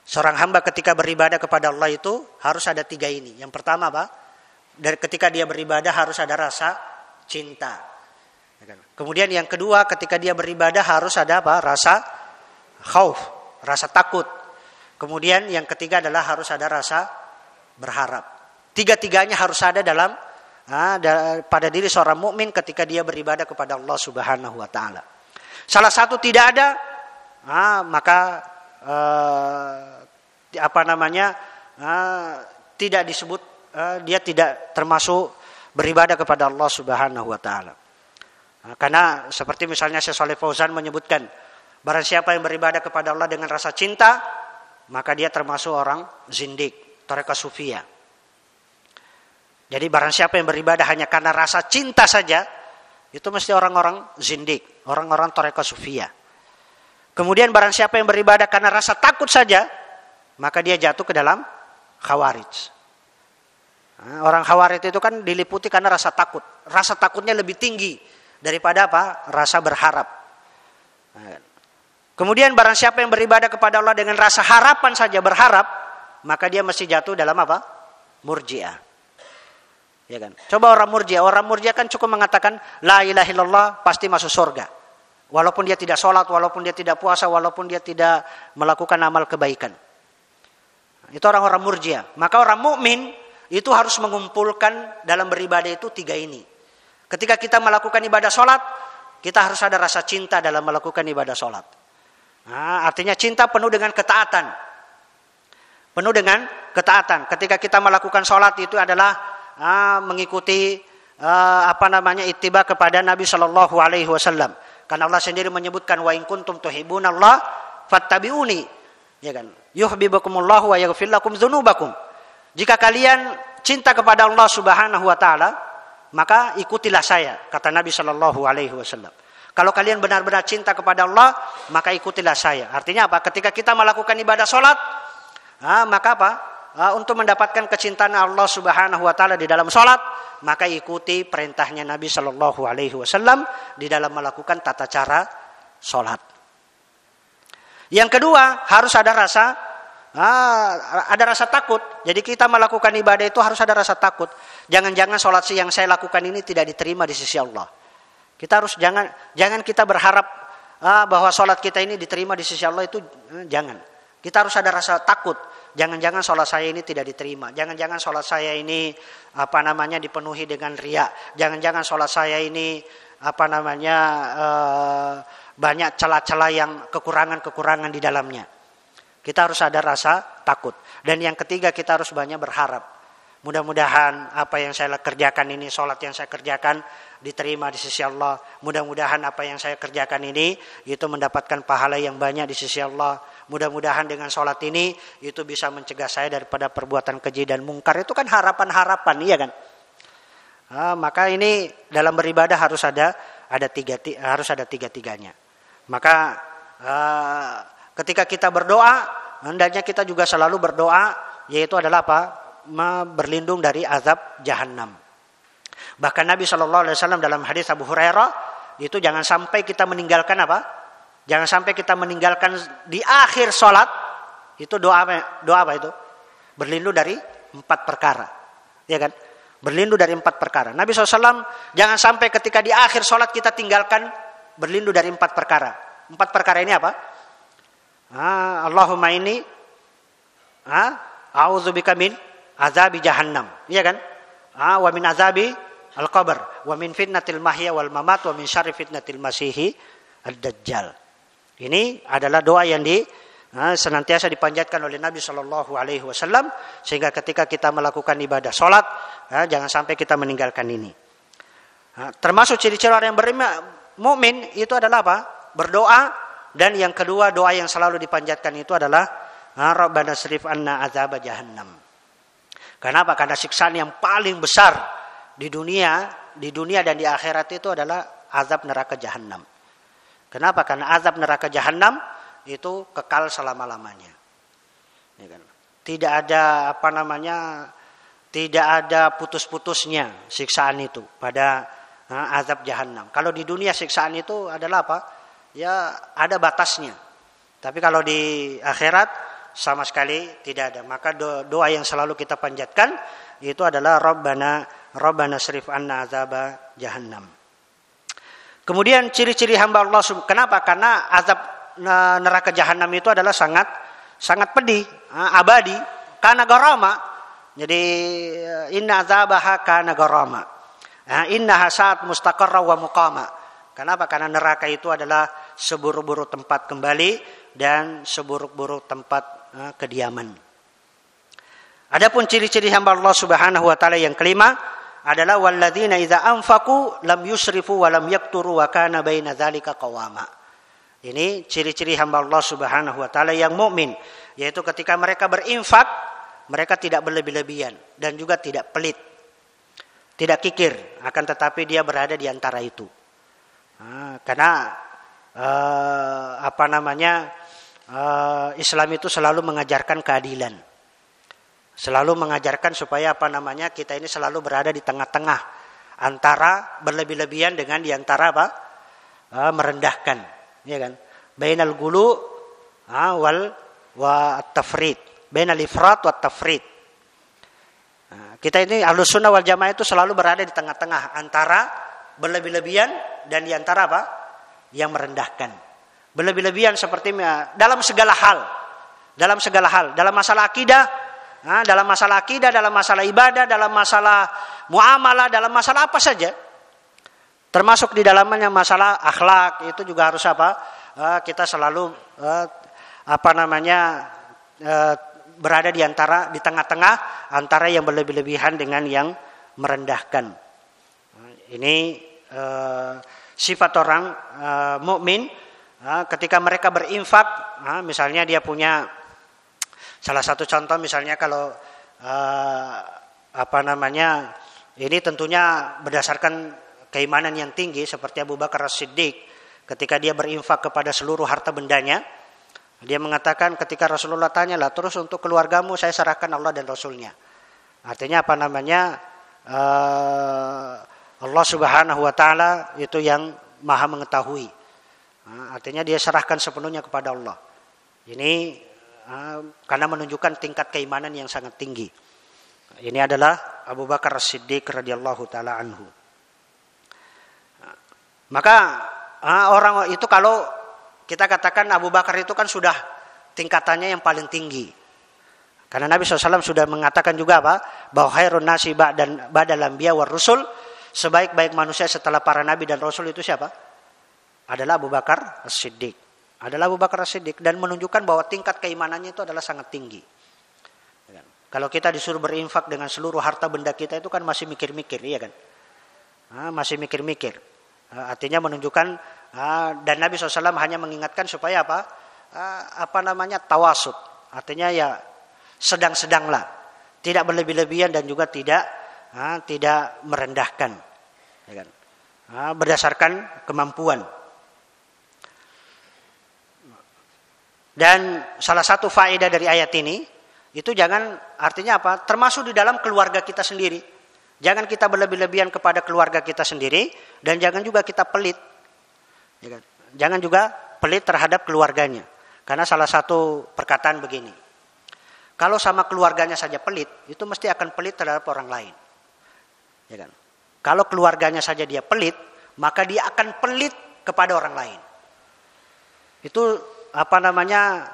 Seorang hamba ketika beribadah kepada Allah itu harus ada tiga ini. Yang pertama apa? Dari ketika dia beribadah harus ada rasa cinta. Ya kan? Kemudian yang kedua ketika dia beribadah harus ada apa? Rasa khauf, rasa takut. Kemudian yang ketiga adalah harus ada rasa berharap. Tiga-tiganya harus ada dalam pada diri seorang mukmin ketika dia beribadah kepada Allah Subhanahu wa taala. Salah satu tidak ada, maka uh, apa namanya tidak disebut uh, dia tidak termasuk beribadah kepada Allah Subhanahu wa taala. Uh, karena seperti misalnya Syekh Saleh Fauzan menyebutkan barang siapa yang beribadah kepada Allah dengan rasa cinta maka dia termasuk orang zindik, toreka sufia. Jadi barang siapa yang beribadah hanya karena rasa cinta saja, itu mesti orang-orang zindik, orang-orang toreka sufia. Kemudian barang siapa yang beribadah karena rasa takut saja, maka dia jatuh ke dalam khawarij. Nah, orang khawarij itu kan diliputi karena rasa takut. Rasa takutnya lebih tinggi daripada apa? Rasa berharap. Nah, kemudian barang siapa yang beribadah kepada Allah dengan rasa harapan saja berharap, maka dia mesti jatuh dalam apa? Murji'ah. Ya kan? Coba orang murjiah, orang murjiah kan cukup mengatakan la ilaha illallah pasti masuk surga. Walaupun dia tidak sholat, walaupun dia tidak puasa, walaupun dia tidak melakukan amal kebaikan. Itu orang-orang murjiah. Maka orang mukmin itu harus mengumpulkan dalam beribadah itu tiga ini. Ketika kita melakukan ibadah sholat, kita harus ada rasa cinta dalam melakukan ibadah sholat. Nah, artinya cinta penuh dengan ketaatan. Penuh dengan ketaatan. Ketika kita melakukan sholat itu adalah ah, mengikuti ah, apa namanya ittiba kepada Nabi Shallallahu Alaihi Wasallam. Karena Allah sendiri menyebutkan wa in kuntum tuhibunallah fattabi'uni Ya kan? Yuhibbukumullahu wa yaghfir lakum dzunubakum. Jika kalian cinta kepada Allah Subhanahu wa taala, maka ikutilah saya, kata Nabi Shallallahu alaihi wasallam. Kalau kalian benar-benar cinta kepada Allah, maka ikutilah saya. Artinya apa? Ketika kita melakukan ibadah sholat, ah, maka apa? Ah, untuk mendapatkan kecintaan Allah Subhanahu Wa Taala di dalam sholat, maka ikuti perintahnya Nabi Shallallahu Alaihi Wasallam di dalam melakukan tata cara sholat. Yang kedua, harus ada rasa ah, ada rasa takut. Jadi kita melakukan ibadah itu harus ada rasa takut. Jangan-jangan sholat yang saya lakukan ini tidak diterima di sisi Allah. Kita harus jangan jangan kita berharap ah, bahwa sholat kita ini diterima di sisi Allah itu eh, jangan. Kita harus ada rasa takut. Jangan-jangan sholat saya ini tidak diterima. Jangan-jangan sholat saya ini apa namanya dipenuhi dengan riak. Jangan-jangan sholat saya ini apa namanya uh, banyak celah-celah yang kekurangan-kekurangan di dalamnya. Kita harus ada rasa takut. Dan yang ketiga kita harus banyak berharap. Mudah-mudahan apa yang saya kerjakan ini, sholat yang saya kerjakan diterima di sisi Allah. Mudah-mudahan apa yang saya kerjakan ini itu mendapatkan pahala yang banyak di sisi Allah. Mudah-mudahan dengan sholat ini itu bisa mencegah saya daripada perbuatan keji dan mungkar. Itu kan harapan-harapan, iya kan? Nah, maka ini dalam beribadah harus ada ada tiga harus ada tiga tiganya. Maka uh, ketika kita berdoa, hendaknya kita juga selalu berdoa, yaitu adalah apa? Berlindung dari azab jahanam. Bahkan Nabi Shallallahu Alaihi Wasallam dalam hadis Abu Hurairah itu jangan sampai kita meninggalkan apa? Jangan sampai kita meninggalkan di akhir sholat itu doa apa? Doa apa itu? Berlindung dari empat perkara, ya kan? Berlindung dari empat perkara. Nabi SAW jangan sampai ketika di akhir sholat kita tinggalkan berlindung dari empat perkara. Empat perkara ini apa? Ah, Allahumma ini ah, a'udzubika min azabi jahannam. Iya kan? Wa min azabi al-qabr, wa min fitnatil mahya wal mamat, wa min syarri fitnatil masihi ad-dajjal. Ini adalah doa yang di ah, senantiasa dipanjatkan oleh Nabi Shallallahu Alaihi Wasallam sehingga ketika kita melakukan ibadah sholat ah, jangan sampai kita meninggalkan ini. termasuk ciri-ciri orang yang beriman mukmin itu adalah apa? Berdoa dan yang kedua doa yang selalu dipanjatkan itu adalah Rabbana srif anna azab jahannam. Kenapa? Karena siksaan yang paling besar di dunia, di dunia dan di akhirat itu adalah azab neraka jahanam. Kenapa? Karena azab neraka jahanam itu kekal selama-lamanya. Ya kan? tidak ada apa namanya tidak ada putus-putusnya siksaan itu pada azab jahanam. Kalau di dunia siksaan itu adalah apa? Ya ada batasnya. Tapi kalau di akhirat sama sekali tidak ada. Maka doa yang selalu kita panjatkan itu adalah Rabbana Rabbana srif anna azaba jahannam. Kemudian ciri-ciri hamba Allah kenapa? Karena azab neraka jahanam itu adalah sangat sangat pedih, abadi, karena garama. Jadi inna azabaha kana garama. Inna hasad mustaqarra wa muqama. Kenapa? Karena neraka itu adalah seburuk-buruk tempat kembali dan seburuk-buruk tempat kediaman. Adapun ciri-ciri hamba Allah Subhanahu wa taala yang kelima, adalah walladzina idza anfaqu lam yusrifu wa lam yakturu wa kana baina dzalika qawama. Ini ciri-ciri hamba Allah Subhanahu wa taala yang mukmin, yaitu ketika mereka berinfak, mereka tidak berlebih-lebihan dan juga tidak pelit. Tidak kikir, akan tetapi dia berada di antara itu. Nah, karena uh, apa namanya? Uh, Islam itu selalu mengajarkan keadilan. Selalu mengajarkan supaya apa namanya kita ini selalu berada di tengah-tengah antara berlebih-lebihan dengan di antara apa? Uh, merendahkan. Ya kan? Bainal gulu uh, wal wa tafrid. Bainal ifrat wa tafrid. Nah, kita ini ahlus sunnah wal jamaah itu selalu berada di tengah-tengah antara berlebih-lebihan dan di antara apa yang merendahkan berlebih-lebihan seperti dalam segala hal dalam segala hal dalam masalah akidah dalam masalah akidah, dalam masalah ibadah, dalam masalah muamalah, dalam masalah apa saja. Termasuk di dalamnya masalah akhlak itu juga harus apa? Uh, kita selalu uh, apa namanya uh, berada di antara di tengah-tengah antara yang berlebih-lebihan dengan yang merendahkan. Ini sifat orang uh, mukmin uh, ketika mereka berinfak, uh, misalnya dia punya Salah satu contoh misalnya kalau uh, apa namanya ini tentunya berdasarkan keimanan yang tinggi seperti Abu Bakar As-Siddiq ketika dia berinfak kepada seluruh harta bendanya dia mengatakan ketika Rasulullah tanya lah terus untuk keluargamu saya serahkan Allah dan Rasulnya. Artinya apa namanya Allah Subhanahu Wa Taala itu yang maha mengetahui uh, artinya dia serahkan sepenuhnya kepada Allah ini Ah, karena menunjukkan tingkat keimanan yang sangat tinggi. Ini adalah Abu Bakar As-Siddiq radhiyallahu taala anhu. Maka ah, orang itu kalau kita katakan Abu Bakar itu kan sudah tingkatannya yang paling tinggi. Karena Nabi SAW sudah mengatakan juga apa? Bahwa khairun nasi dan badal anbiya rusul sebaik-baik manusia setelah para nabi dan rasul itu siapa? Adalah Abu Bakar As-Siddiq adalah Abu Bakar Siddiq dan menunjukkan bahwa tingkat keimanannya itu adalah sangat tinggi. Ya kan? Kalau kita disuruh berinfak dengan seluruh harta benda kita itu kan masih mikir-mikir, iya kan? masih mikir-mikir. artinya menunjukkan dan Nabi SAW hanya mengingatkan supaya apa? apa namanya tawasud. Artinya ya sedang-sedanglah, tidak berlebih-lebihan dan juga tidak tidak merendahkan. Ya kan? berdasarkan kemampuan. Dan salah satu faedah dari ayat ini itu jangan artinya apa? Termasuk di dalam keluarga kita sendiri. Jangan kita berlebih-lebihan kepada keluarga kita sendiri dan jangan juga kita pelit. Ya kan? Jangan juga pelit terhadap keluarganya. Karena salah satu perkataan begini. Kalau sama keluarganya saja pelit, itu mesti akan pelit terhadap orang lain. Ya kan? Kalau keluarganya saja dia pelit, maka dia akan pelit kepada orang lain. Itu apa namanya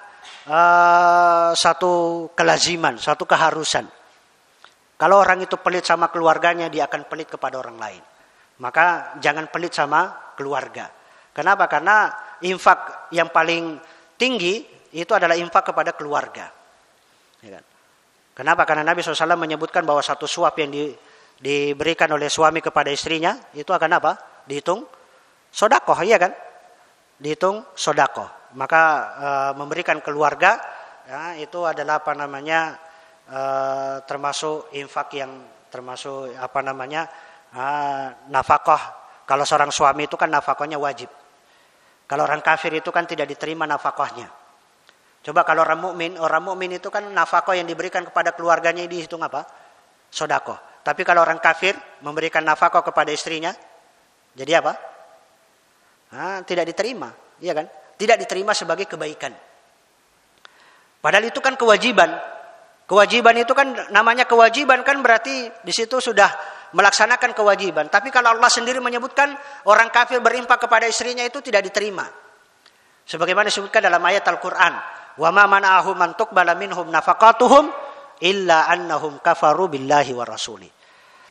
uh, satu kelaziman, satu keharusan. Kalau orang itu pelit sama keluarganya, dia akan pelit kepada orang lain. Maka jangan pelit sama keluarga. Kenapa? Karena infak yang paling tinggi itu adalah infak kepada keluarga. Ya kan? Kenapa? Karena Nabi SAW menyebutkan bahwa satu suap yang di, diberikan oleh suami kepada istrinya itu akan apa? Dihitung sodakoh, iya kan? Dihitung sodakoh maka e, memberikan keluarga ya, itu adalah apa namanya e, termasuk infak yang termasuk apa namanya e, nafkah kalau seorang suami itu kan nafkahnya wajib kalau orang kafir itu kan tidak diterima nafkahnya Coba kalau orang mukmin, orang mukmin itu kan nafkah yang diberikan kepada keluarganya dihitung apa? Sodako. Tapi kalau orang kafir memberikan nafkah kepada istrinya, jadi apa? Nah, tidak diterima, iya kan? Tidak diterima sebagai kebaikan. Padahal itu kan kewajiban. Kewajiban itu kan namanya kewajiban kan berarti di situ sudah melaksanakan kewajiban. Tapi kalau Allah sendiri menyebutkan orang kafir berimpak kepada istrinya itu tidak diterima. Sebagaimana disebutkan dalam ayat Al-Qur'an, Wa ma mana'ahum an tuqbala minhum nafaqatuhum illa annahum kafaru billahi wa rasuli.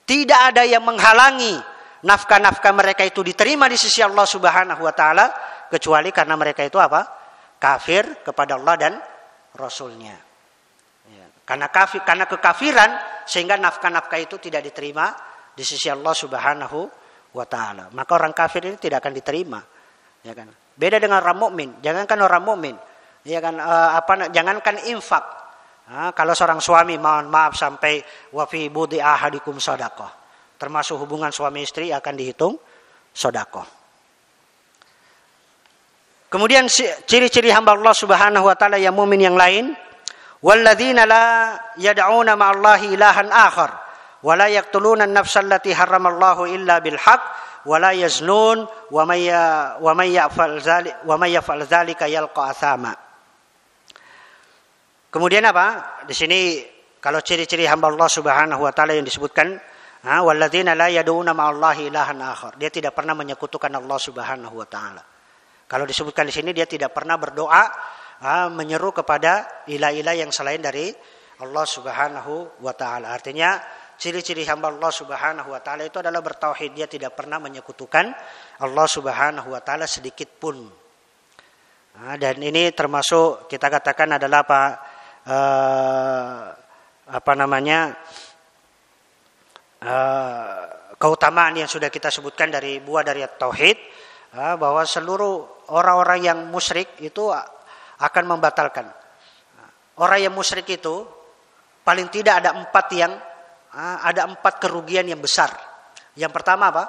Tidak ada yang menghalangi nafkah-nafkah mereka itu diterima di sisi Allah Subhanahu wa taala kecuali karena mereka itu apa? Kafir kepada Allah dan Rasulnya. Ya. Karena kafir, karena kekafiran sehingga nafkah-nafkah itu tidak diterima di sisi Allah Subhanahu wa taala. Maka orang kafir ini tidak akan diterima. Ya kan? Beda dengan orang mukmin. Jangankan orang mukmin, ya kan uh, apa jangankan infak nah, kalau seorang suami mohon maaf sampai wafi budi ahadikum sodakoh termasuk hubungan suami istri akan dihitung sodakoh kemudian ciri-ciri hamba Allah subhanahu wa ta'ala yang mumin yang lain walladzina la yad'una ma'allahi ilahan akhar wa la yaqtuluna an-nafsa allati harramallahu illa bil haqq wa la yaznun wa may wa may yaf'al dzalika yalqa athama Kemudian apa? Di sini kalau ciri-ciri hamba Allah Subhanahu wa taala yang disebutkan, ha walladzina la yad'una ma'allahi ilahan akhar. Dia tidak pernah menyekutukan Allah Subhanahu wa taala. Kalau disebutkan di sini dia tidak pernah berdoa ha, menyeru kepada ilah-ilah yang selain dari Allah Subhanahu wa taala. Artinya ciri-ciri hamba Allah Subhanahu wa taala itu adalah bertauhid, dia tidak pernah menyekutukan Allah Subhanahu wa taala sedikit pun. Nah, dan ini termasuk kita katakan adalah apa? Uh, apa namanya uh, keutamaan yang sudah kita sebutkan dari buah dari tauhid uh, bahwa seluruh orang-orang yang musyrik itu akan membatalkan. Orang yang musyrik itu paling tidak ada empat yang uh, ada empat kerugian yang besar. Yang pertama apa?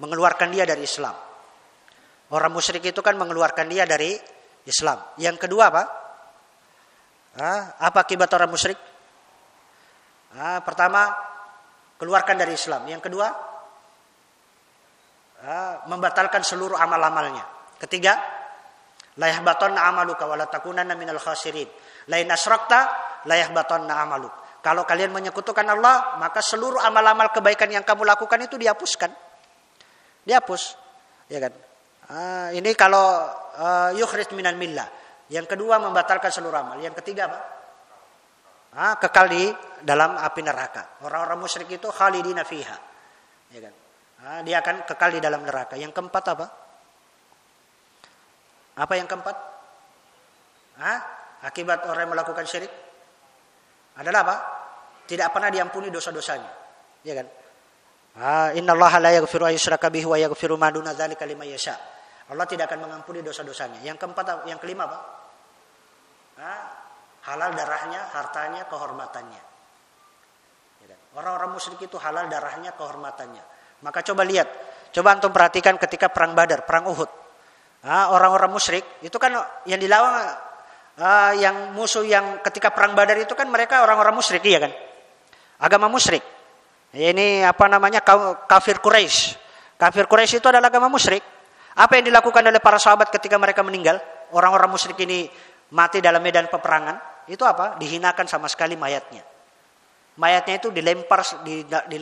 Mengeluarkan dia dari Islam. Orang musyrik itu kan mengeluarkan dia dari Islam. Yang kedua apa? Apa akibat orang musyrik? Pertama, keluarkan dari Islam. Yang kedua, membatalkan seluruh amal-amalnya. Ketiga, layah baton amaluka wala takunanna minal khasirin. Lain asrakta layah baton amaluk. Kalau kalian menyekutukan Allah, maka seluruh amal-amal kebaikan yang kamu lakukan itu dihapuskan. Dihapus. Ya kan? Ah, ini kalau uh, yukhrid minal millah yang kedua membatalkan seluruh amal. Yang ketiga apa? Ah, kekal di dalam api neraka. Orang-orang musyrik itu khalidina fiha. Ya kan? Dia akan kekal di dalam neraka. Yang keempat apa? Apa yang keempat? Ah, akibat orang yang melakukan syirik adalah apa? Tidak pernah diampuni dosa-dosanya. Ya kan? Ah, Allah la yaghfiru ayyushraka bihi wa yaghfiru ma duna dzalika liman yasha. Allah tidak akan mengampuni dosa-dosanya. Yang keempat, yang kelima apa? Nah, halal darahnya, hartanya, kehormatannya. Ya kan? Orang-orang musyrik itu halal darahnya, kehormatannya. Maka coba lihat, coba antum perhatikan ketika perang Badar, perang Uhud. Nah, orang-orang musyrik itu kan yang dilawan uh, yang musuh yang ketika perang Badar itu kan mereka orang-orang musyrik iya kan? Agama musyrik. Ini apa namanya kafir Quraisy. Kafir Quraisy itu adalah agama musyrik. Apa yang dilakukan oleh para sahabat ketika mereka meninggal? Orang-orang musyrik ini mati dalam medan peperangan. Itu apa? Dihinakan sama sekali mayatnya. Mayatnya itu dilempar, di, di,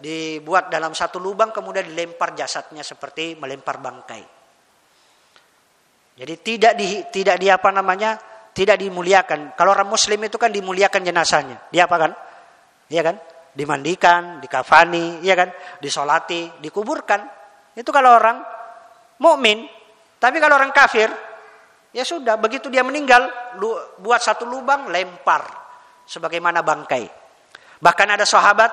dibuat dalam satu lubang, kemudian dilempar jasadnya seperti melempar bangkai. Jadi tidak di, tidak di apa namanya, tidak dimuliakan. Kalau orang Muslim itu kan dimuliakan jenazahnya. Dia apa kan? Iya kan? Dimandikan, dikafani, iya kan? Disolati, dikuburkan. Itu kalau orang mukmin. Tapi kalau orang kafir, ya sudah, begitu dia meninggal, buat satu lubang, lempar sebagaimana bangkai. Bahkan ada sahabat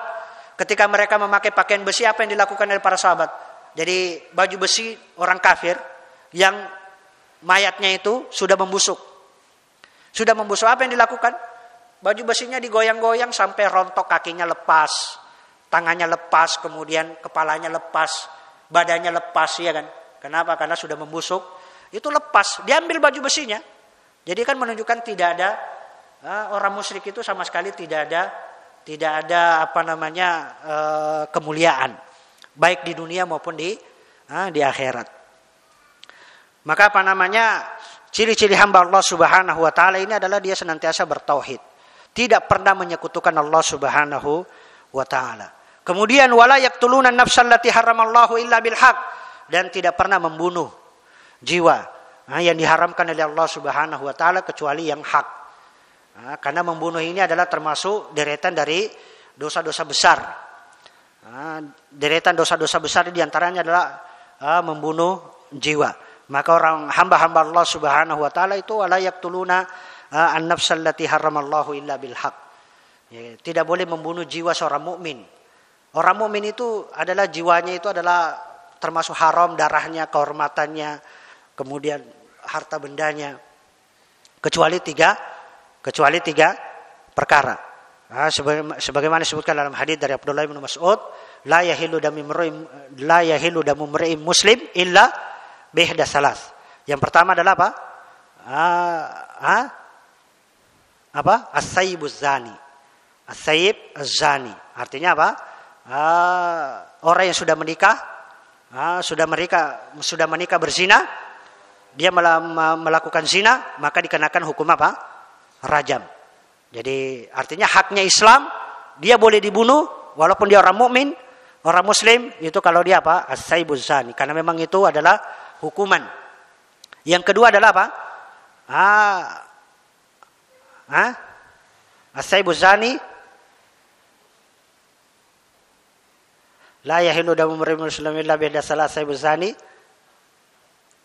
ketika mereka memakai pakaian besi apa yang dilakukan oleh para sahabat? Jadi baju besi orang kafir yang mayatnya itu sudah membusuk. Sudah membusuk apa yang dilakukan? Baju besinya digoyang-goyang sampai rontok kakinya lepas, tangannya lepas, kemudian kepalanya lepas, badannya lepas ya kan. Kenapa? Karena sudah membusuk. Itu lepas. Diambil baju besinya. Jadi kan menunjukkan tidak ada uh, orang musyrik itu sama sekali tidak ada tidak ada apa namanya uh, kemuliaan baik di dunia maupun di uh, di akhirat. Maka apa namanya ciri-ciri hamba Allah Subhanahu wa taala ini adalah dia senantiasa bertauhid. Tidak pernah menyekutukan Allah Subhanahu wa taala. Kemudian wala yaqtuluna nafsal lati haramallahu illa bil dan tidak pernah membunuh jiwa nah, yang diharamkan oleh Allah Subhanahu wa taala kecuali yang hak. Nah, karena membunuh ini adalah termasuk deretan dari dosa-dosa besar. Nah, deretan dosa-dosa besar di antaranya adalah uh, membunuh jiwa. Maka orang hamba-hamba Allah Subhanahu wa taala itu wala yaqtuluna uh, an-nafsal lati haramallahu illa bil haq. Ya, tidak boleh membunuh jiwa seorang mukmin Orang mukmin itu adalah jiwanya itu adalah termasuk haram darahnya, kehormatannya, kemudian harta bendanya. Kecuali tiga, kecuali tiga perkara. Nah, sebagaimana disebutkan dalam hadis dari Abdullah bin Mas'ud, la yahilu mri'in la yahilu damu mri'in muslim illa bihda salas. Yang pertama adalah apa? Ah, ah, apa? As-sayyibuz zani. As-sayyib az-zani. Artinya apa? ah, orang yang sudah menikah, ah, sudah menikah, sudah menikah berzina, dia melakukan zina, maka dikenakan hukum apa? Rajam. Jadi artinya haknya Islam, dia boleh dibunuh walaupun dia orang mukmin, orang muslim itu kalau dia apa? As-saibuz zani. Karena memang itu adalah hukuman. Yang kedua adalah apa? Ah, ah, as-saibuz zani La yahilu damu muslim illa bi salasai buzani.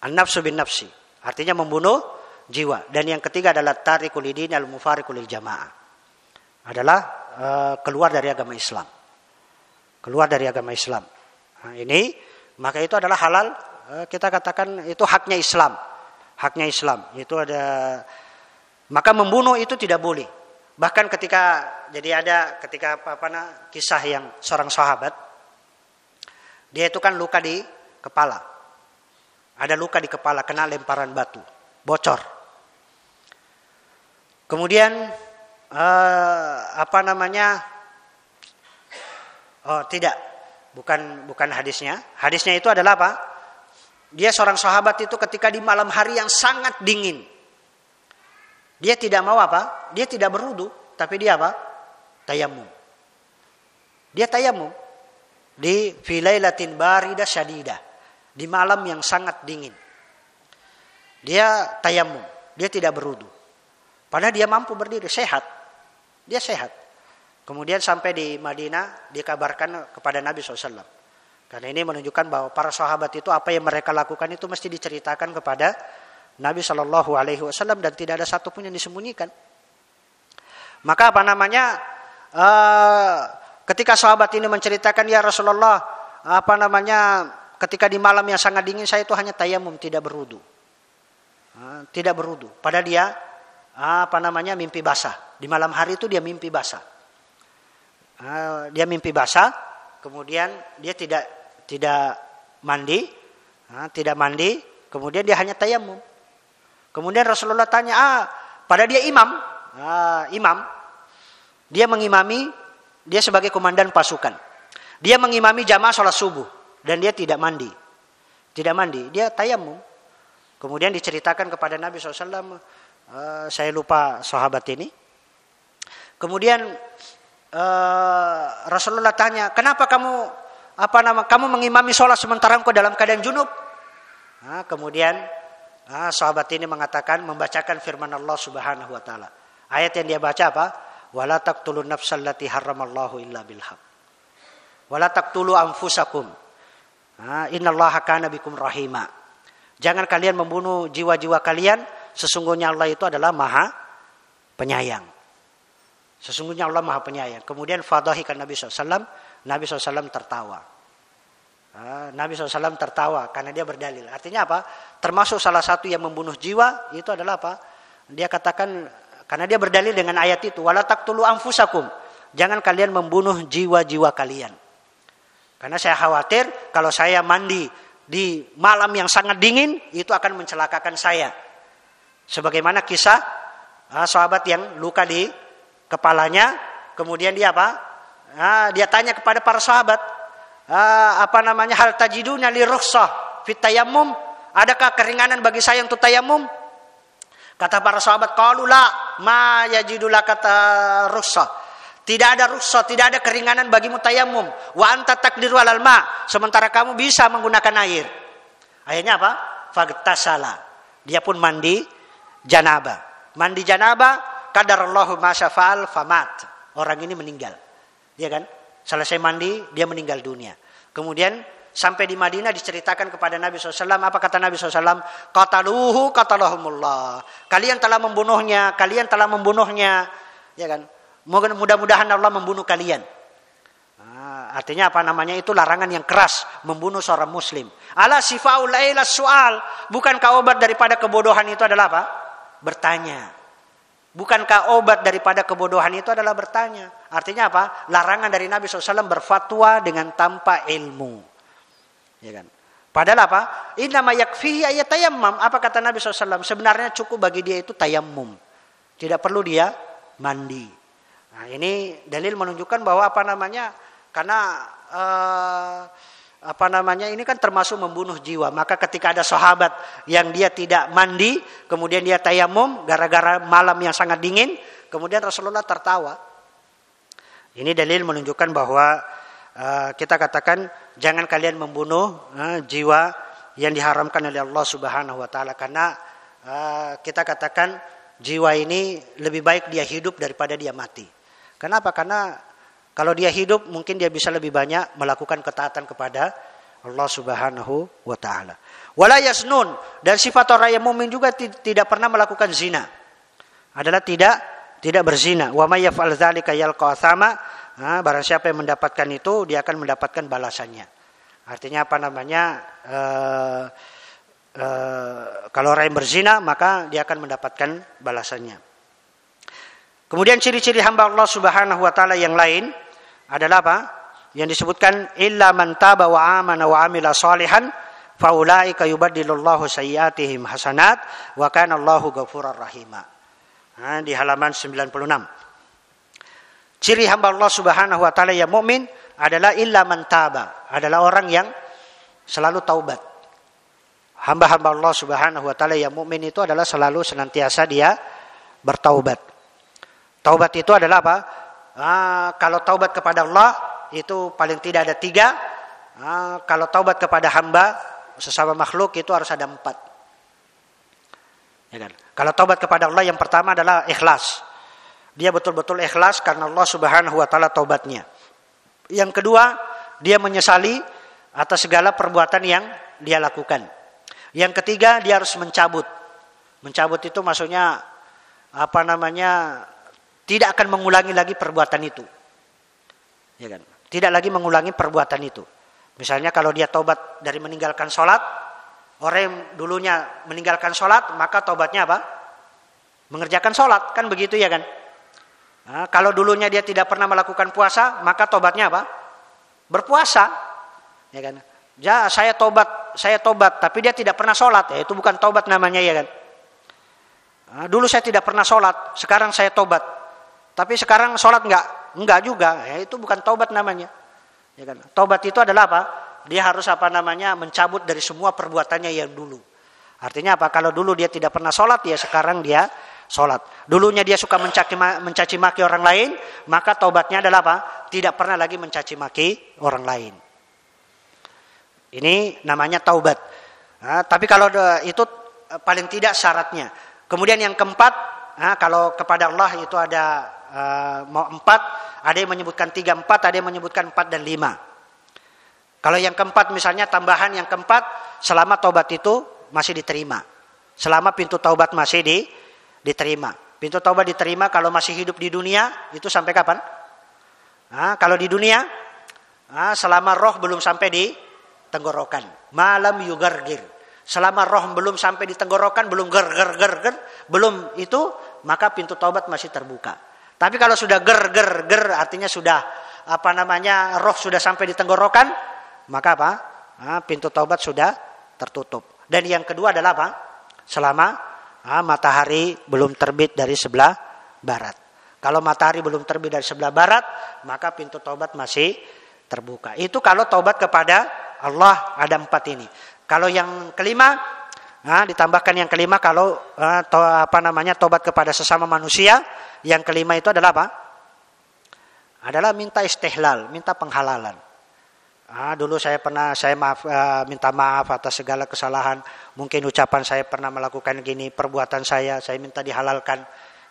An-nafsu bin nafsi. Artinya membunuh jiwa. Dan yang ketiga adalah tarikul idin al-mufariqul jamaah. Adalah uh, keluar dari agama Islam. Keluar dari agama Islam. Nah, ini maka itu adalah halal uh, kita katakan itu haknya Islam. Haknya Islam. Itu ada maka membunuh itu tidak boleh. Bahkan ketika jadi ada ketika apa, apa kisah yang seorang sahabat dia itu kan luka di kepala. Ada luka di kepala kena lemparan batu, bocor. Kemudian uh, apa namanya? Oh, tidak. Bukan bukan hadisnya. Hadisnya itu adalah apa? Dia seorang sahabat itu ketika di malam hari yang sangat dingin. Dia tidak mau apa? Dia tidak berudu, tapi dia apa? Tayamum. Dia tayamum di filailatin barida syadida. Di malam yang sangat dingin. Dia tayamum dia tidak berudu padahal dia mampu berdiri sehat. Dia sehat. Kemudian sampai di Madinah dikabarkan kepada Nabi SAW karena ini menunjukkan bahwa para sahabat itu apa yang mereka lakukan itu mesti diceritakan kepada Nabi Shallallahu Alaihi Wasallam dan tidak ada satupun yang disembunyikan. Maka apa namanya uh, Ketika sahabat ini menceritakan ya Rasulullah apa namanya ketika di malam yang sangat dingin saya itu hanya tayamum tidak berudu. Tidak berudu. Padahal dia apa namanya mimpi basah. Di malam hari itu dia mimpi basah. Dia mimpi basah, kemudian dia tidak tidak mandi, tidak mandi, kemudian dia hanya tayamum. Kemudian Rasulullah tanya, ah, pada dia imam, ah, imam, dia mengimami dia sebagai komandan pasukan. Dia mengimami jamaah sholat subuh dan dia tidak mandi. Tidak mandi, dia tayamum. Kemudian diceritakan kepada Nabi SAW, eh, saya lupa sahabat ini. Kemudian uh, Rasulullah tanya, kenapa kamu apa nama kamu mengimami sholat sementara engkau dalam keadaan junub? Nah, kemudian nah, sahabat ini mengatakan membacakan firman Allah Subhanahu Wa Taala. Ayat yang dia baca apa? Wala taqtulun nafsal lati haramallahu illa bil haq wala taqtulu anfusakum. Innallaha kana bikum rahima. Jangan kalian membunuh jiwa-jiwa kalian. Sesungguhnya Allah itu adalah maha penyayang. Sesungguhnya Allah maha penyayang. Kemudian fadahikan Nabi SAW Nabi SAW tertawa. Nabi SAW tertawa karena dia berdalil. Artinya apa? Termasuk salah satu yang membunuh jiwa itu adalah apa? Dia katakan karena dia berdalil dengan ayat itu, wala taqtulu anfusakum. Jangan kalian membunuh jiwa-jiwa kalian. Karena saya khawatir kalau saya mandi di malam yang sangat dingin itu akan mencelakakan saya. Sebagaimana kisah uh, sahabat yang luka di kepalanya, kemudian dia apa? Uh, dia tanya kepada para sahabat, uh, apa namanya hal tajiduna li rukhsah fit tayammum? Adakah keringanan bagi saya untuk tayamum? Kata para sahabat, qalu la ma yajidula kata rukhsah. Tidak ada rukhsah, tidak ada keringanan bagi mutayamum. Wa anta takdiru alal ma. Sementara kamu bisa menggunakan air. Akhirnya apa? Fagtasala. Dia pun mandi janaba. Mandi janaba, kadarallahu masyafal famat. Orang ini meninggal. Ya kan? Selesai mandi, dia meninggal dunia. Kemudian sampai di Madinah diceritakan kepada Nabi SAW. Apa kata Nabi SAW? Kataluhu katalahumullah. Kalian telah membunuhnya, kalian telah membunuhnya. Ya kan? Mudah-mudahan Allah membunuh kalian. Nah, artinya apa namanya? Itu larangan yang keras membunuh seorang muslim. Ala sifaul soal. Bukankah obat daripada kebodohan itu adalah apa? Bertanya. Bukankah obat daripada kebodohan itu adalah bertanya? Artinya apa? Larangan dari Nabi SAW berfatwa dengan tanpa ilmu. Ya kan? Padahal apa? Innama yakfihi ayat tayammum. Apa kata Nabi SAW? Sebenarnya cukup bagi dia itu tayammum. Tidak perlu dia mandi. Nah ini dalil menunjukkan bahwa apa namanya? Karena uh, apa namanya ini kan termasuk membunuh jiwa. Maka ketika ada sahabat yang dia tidak mandi, kemudian dia tayamum gara-gara malam yang sangat dingin, kemudian Rasulullah tertawa. Ini dalil menunjukkan bahwa uh, kita katakan jangan kalian membunuh uh, jiwa yang diharamkan oleh Allah Subhanahu wa taala karena uh, kita katakan jiwa ini lebih baik dia hidup daripada dia mati. Kenapa? Karena kalau dia hidup mungkin dia bisa lebih banyak melakukan ketaatan kepada Allah Subhanahu wa taala. Wala yasnun dan sifat orang yang mukmin juga tidak pernah melakukan zina. Adalah tidak tidak berzina. Wa may yaf'al dzalika yalqa. Nah, barang siapa yang mendapatkan itu dia akan mendapatkan balasannya. Artinya apa namanya? Uh, uh, kalau orang yang berzina maka dia akan mendapatkan balasannya. Kemudian ciri-ciri hamba Allah Subhanahu wa taala yang lain adalah apa? Yang disebutkan illa man taba wa amana wa amila salihan faulaika yubaddilullahu sayyiatihim hasanat wa kana Allahu ghafurur rahima. Nah, di halaman 96. Ciri hamba Allah Subhanahu wa taala yang mukmin adalah illa man taba, adalah orang yang selalu taubat. Hamba-hamba Allah Subhanahu wa taala yang mukmin itu adalah selalu senantiasa dia bertaubat. Taubat itu adalah apa? Ah, kalau taubat kepada Allah itu paling tidak ada tiga. Ah, kalau taubat kepada hamba sesama makhluk itu harus ada empat. Ya kan? Kalau taubat kepada Allah yang pertama adalah ikhlas. Dia betul-betul ikhlas karena Allah Subhanahu wa taala taubatnya. Yang kedua, dia menyesali atas segala perbuatan yang dia lakukan. Yang ketiga, dia harus mencabut. Mencabut itu maksudnya apa namanya? tidak akan mengulangi lagi perbuatan itu. Ya kan? Tidak lagi mengulangi perbuatan itu. Misalnya kalau dia tobat dari meninggalkan sholat, orang yang dulunya meninggalkan sholat, maka tobatnya apa? Mengerjakan sholat, kan begitu ya kan? Nah, kalau dulunya dia tidak pernah melakukan puasa, maka tobatnya apa? Berpuasa, ya kan? Ya saya tobat, saya tobat, tapi dia tidak pernah sholat, ya itu bukan tobat namanya ya kan? Nah, dulu saya tidak pernah sholat, sekarang saya tobat, tapi sekarang sholat enggak? Enggak juga. Ya, itu bukan taubat namanya. Ya kan? Taubat itu adalah apa? Dia harus apa namanya mencabut dari semua perbuatannya yang dulu. Artinya apa? Kalau dulu dia tidak pernah sholat, ya sekarang dia sholat. Dulunya dia suka mencaci, mencaci maki orang lain, maka taubatnya adalah apa? Tidak pernah lagi mencaci maki orang lain. Ini namanya taubat. Nah, tapi kalau itu eh, paling tidak syaratnya. Kemudian yang keempat, nah, kalau kepada Allah itu ada uh, mau empat, ada yang menyebutkan tiga empat, ada yang menyebutkan empat dan lima. Kalau yang keempat misalnya tambahan yang keempat, selama taubat itu masih diterima. Selama pintu taubat masih di, diterima. Pintu taubat diterima kalau masih hidup di dunia, itu sampai kapan? Nah, kalau di dunia, nah, selama roh belum sampai di tenggorokan. Malam yugargir. Selama roh belum sampai di tenggorokan, belum ger ger ger ger, belum itu, maka pintu taubat masih terbuka. Tapi kalau sudah ger ger ger artinya sudah apa namanya roh sudah sampai di tenggorokan, maka apa? Nah, pintu taubat sudah tertutup. Dan yang kedua adalah apa? Selama ah, matahari belum terbit dari sebelah barat. Kalau matahari belum terbit dari sebelah barat, maka pintu taubat masih terbuka. Itu kalau taubat kepada Allah ada empat ini. Kalau yang kelima, nah, ditambahkan yang kelima kalau uh, to, apa namanya taubat kepada sesama manusia, yang kelima itu adalah apa? Adalah minta istihlal, minta penghalalan. Ah, dulu saya pernah saya maaf uh, minta maaf atas segala kesalahan. Mungkin ucapan saya pernah melakukan gini, perbuatan saya saya minta dihalalkan,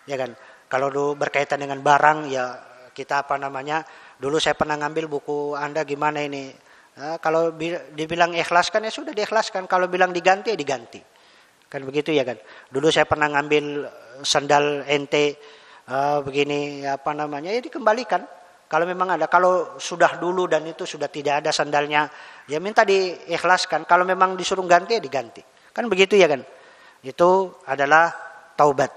ya kan? Kalau dulu berkaitan dengan barang ya kita apa namanya? Dulu saya pernah ngambil buku Anda gimana ini? Nah, kalau dibilang ikhlaskan ya sudah diikhlaskan. Kalau bilang diganti ya diganti. Kan begitu ya kan? Dulu saya pernah ngambil sandal ente uh, begini apa namanya? Ya dikembalikan kalau memang ada, kalau sudah dulu dan itu sudah tidak ada sandalnya, ya minta diikhlaskan. Kalau memang disuruh ganti ya diganti. Kan begitu ya kan? Itu adalah taubat.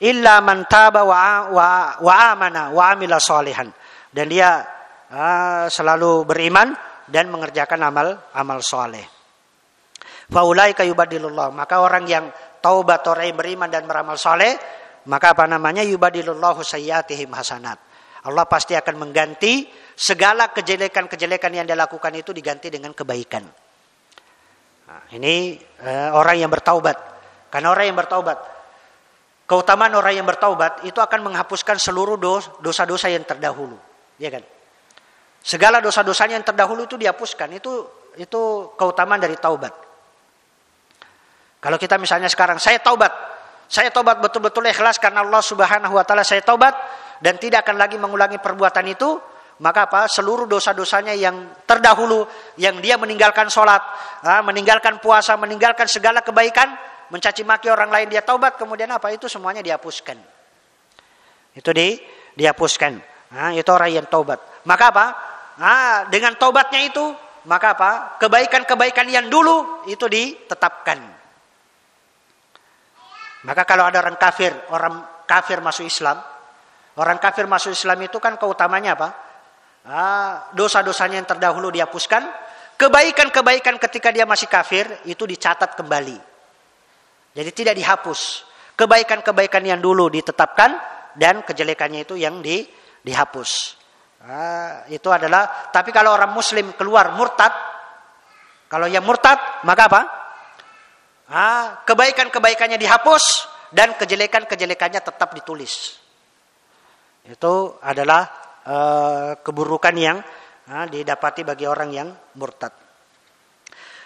Illa man taba wa, wa, wa amana wa amila salihan. Dan dia uh, selalu beriman dan mengerjakan amal amal soleh. Faulai kayubadilullah. Maka orang yang taubat orang yang beriman dan beramal soleh, maka apa namanya yubadilullahu sayyatihim hasanat Allah pasti akan mengganti segala kejelekan-kejelekan yang dia lakukan itu diganti dengan kebaikan. Nah, ini uh, orang yang bertaubat. Karena orang yang bertaubat, keutamaan orang yang bertaubat itu akan menghapuskan seluruh dosa-dosa yang terdahulu, ya kan? Segala dosa-dosanya yang terdahulu itu dihapuskan. Itu itu keutamaan dari taubat. Kalau kita misalnya sekarang saya taubat, saya taubat betul-betul ikhlas karena Allah Subhanahu wa taala saya taubat, dan tidak akan lagi mengulangi perbuatan itu, maka apa? Seluruh dosa-dosanya yang terdahulu, yang dia meninggalkan sholat, meninggalkan puasa, meninggalkan segala kebaikan, mencaci maki orang lain dia taubat, kemudian apa? Itu semuanya dihapuskan. Itu di dihapuskan. Nah, itu orang yang taubat. Maka apa? Nah, dengan taubatnya itu, maka apa? Kebaikan-kebaikan yang dulu itu ditetapkan. Maka kalau ada orang kafir, orang kafir masuk Islam, Orang kafir masuk Islam itu kan keutamanya apa? Ah, dosa-dosanya yang terdahulu dihapuskan, kebaikan-kebaikan ketika dia masih kafir itu dicatat kembali. Jadi tidak dihapus. Kebaikan-kebaikan yang dulu ditetapkan dan kejelekannya itu yang di, dihapus. Ah, itu adalah tapi kalau orang muslim keluar murtad kalau yang murtad maka apa? Kebaikan-kebaikannya dihapus dan kejelekan-kejelekannya tetap ditulis. Itu adalah uh, keburukan yang didapati bagi orang yang murtad.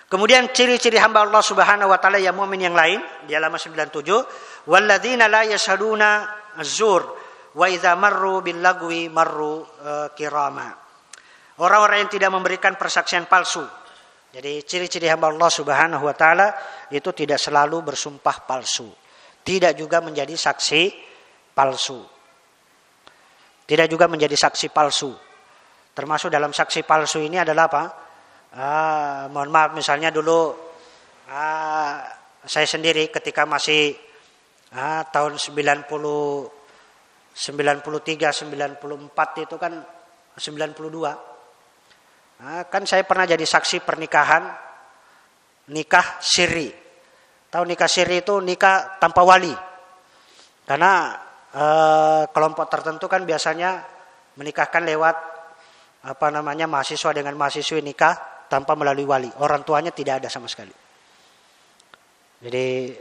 Kemudian ciri-ciri hamba Allah Subhanahu wa taala yang mukmin yang lain di halaman 97, walladzina la yashhaduna az-zur wa idza marru bil lagwi marru uh, kirama. Orang-orang yang tidak memberikan persaksian palsu. Jadi ciri-ciri hamba Allah Subhanahu wa taala itu tidak selalu bersumpah palsu. Tidak juga menjadi saksi palsu. Tidak juga menjadi saksi palsu. Termasuk dalam saksi palsu ini adalah apa? Ah, mohon maaf misalnya dulu ah, saya sendiri ketika masih ah, tahun 90 93 94 itu kan 92 ah, kan saya pernah jadi saksi pernikahan nikah siri. Tahu nikah siri itu nikah tanpa wali. Karena Eh, kelompok tertentu kan biasanya menikahkan lewat apa namanya mahasiswa dengan mahasiswi nikah tanpa melalui wali. Orang tuanya tidak ada sama sekali. Jadi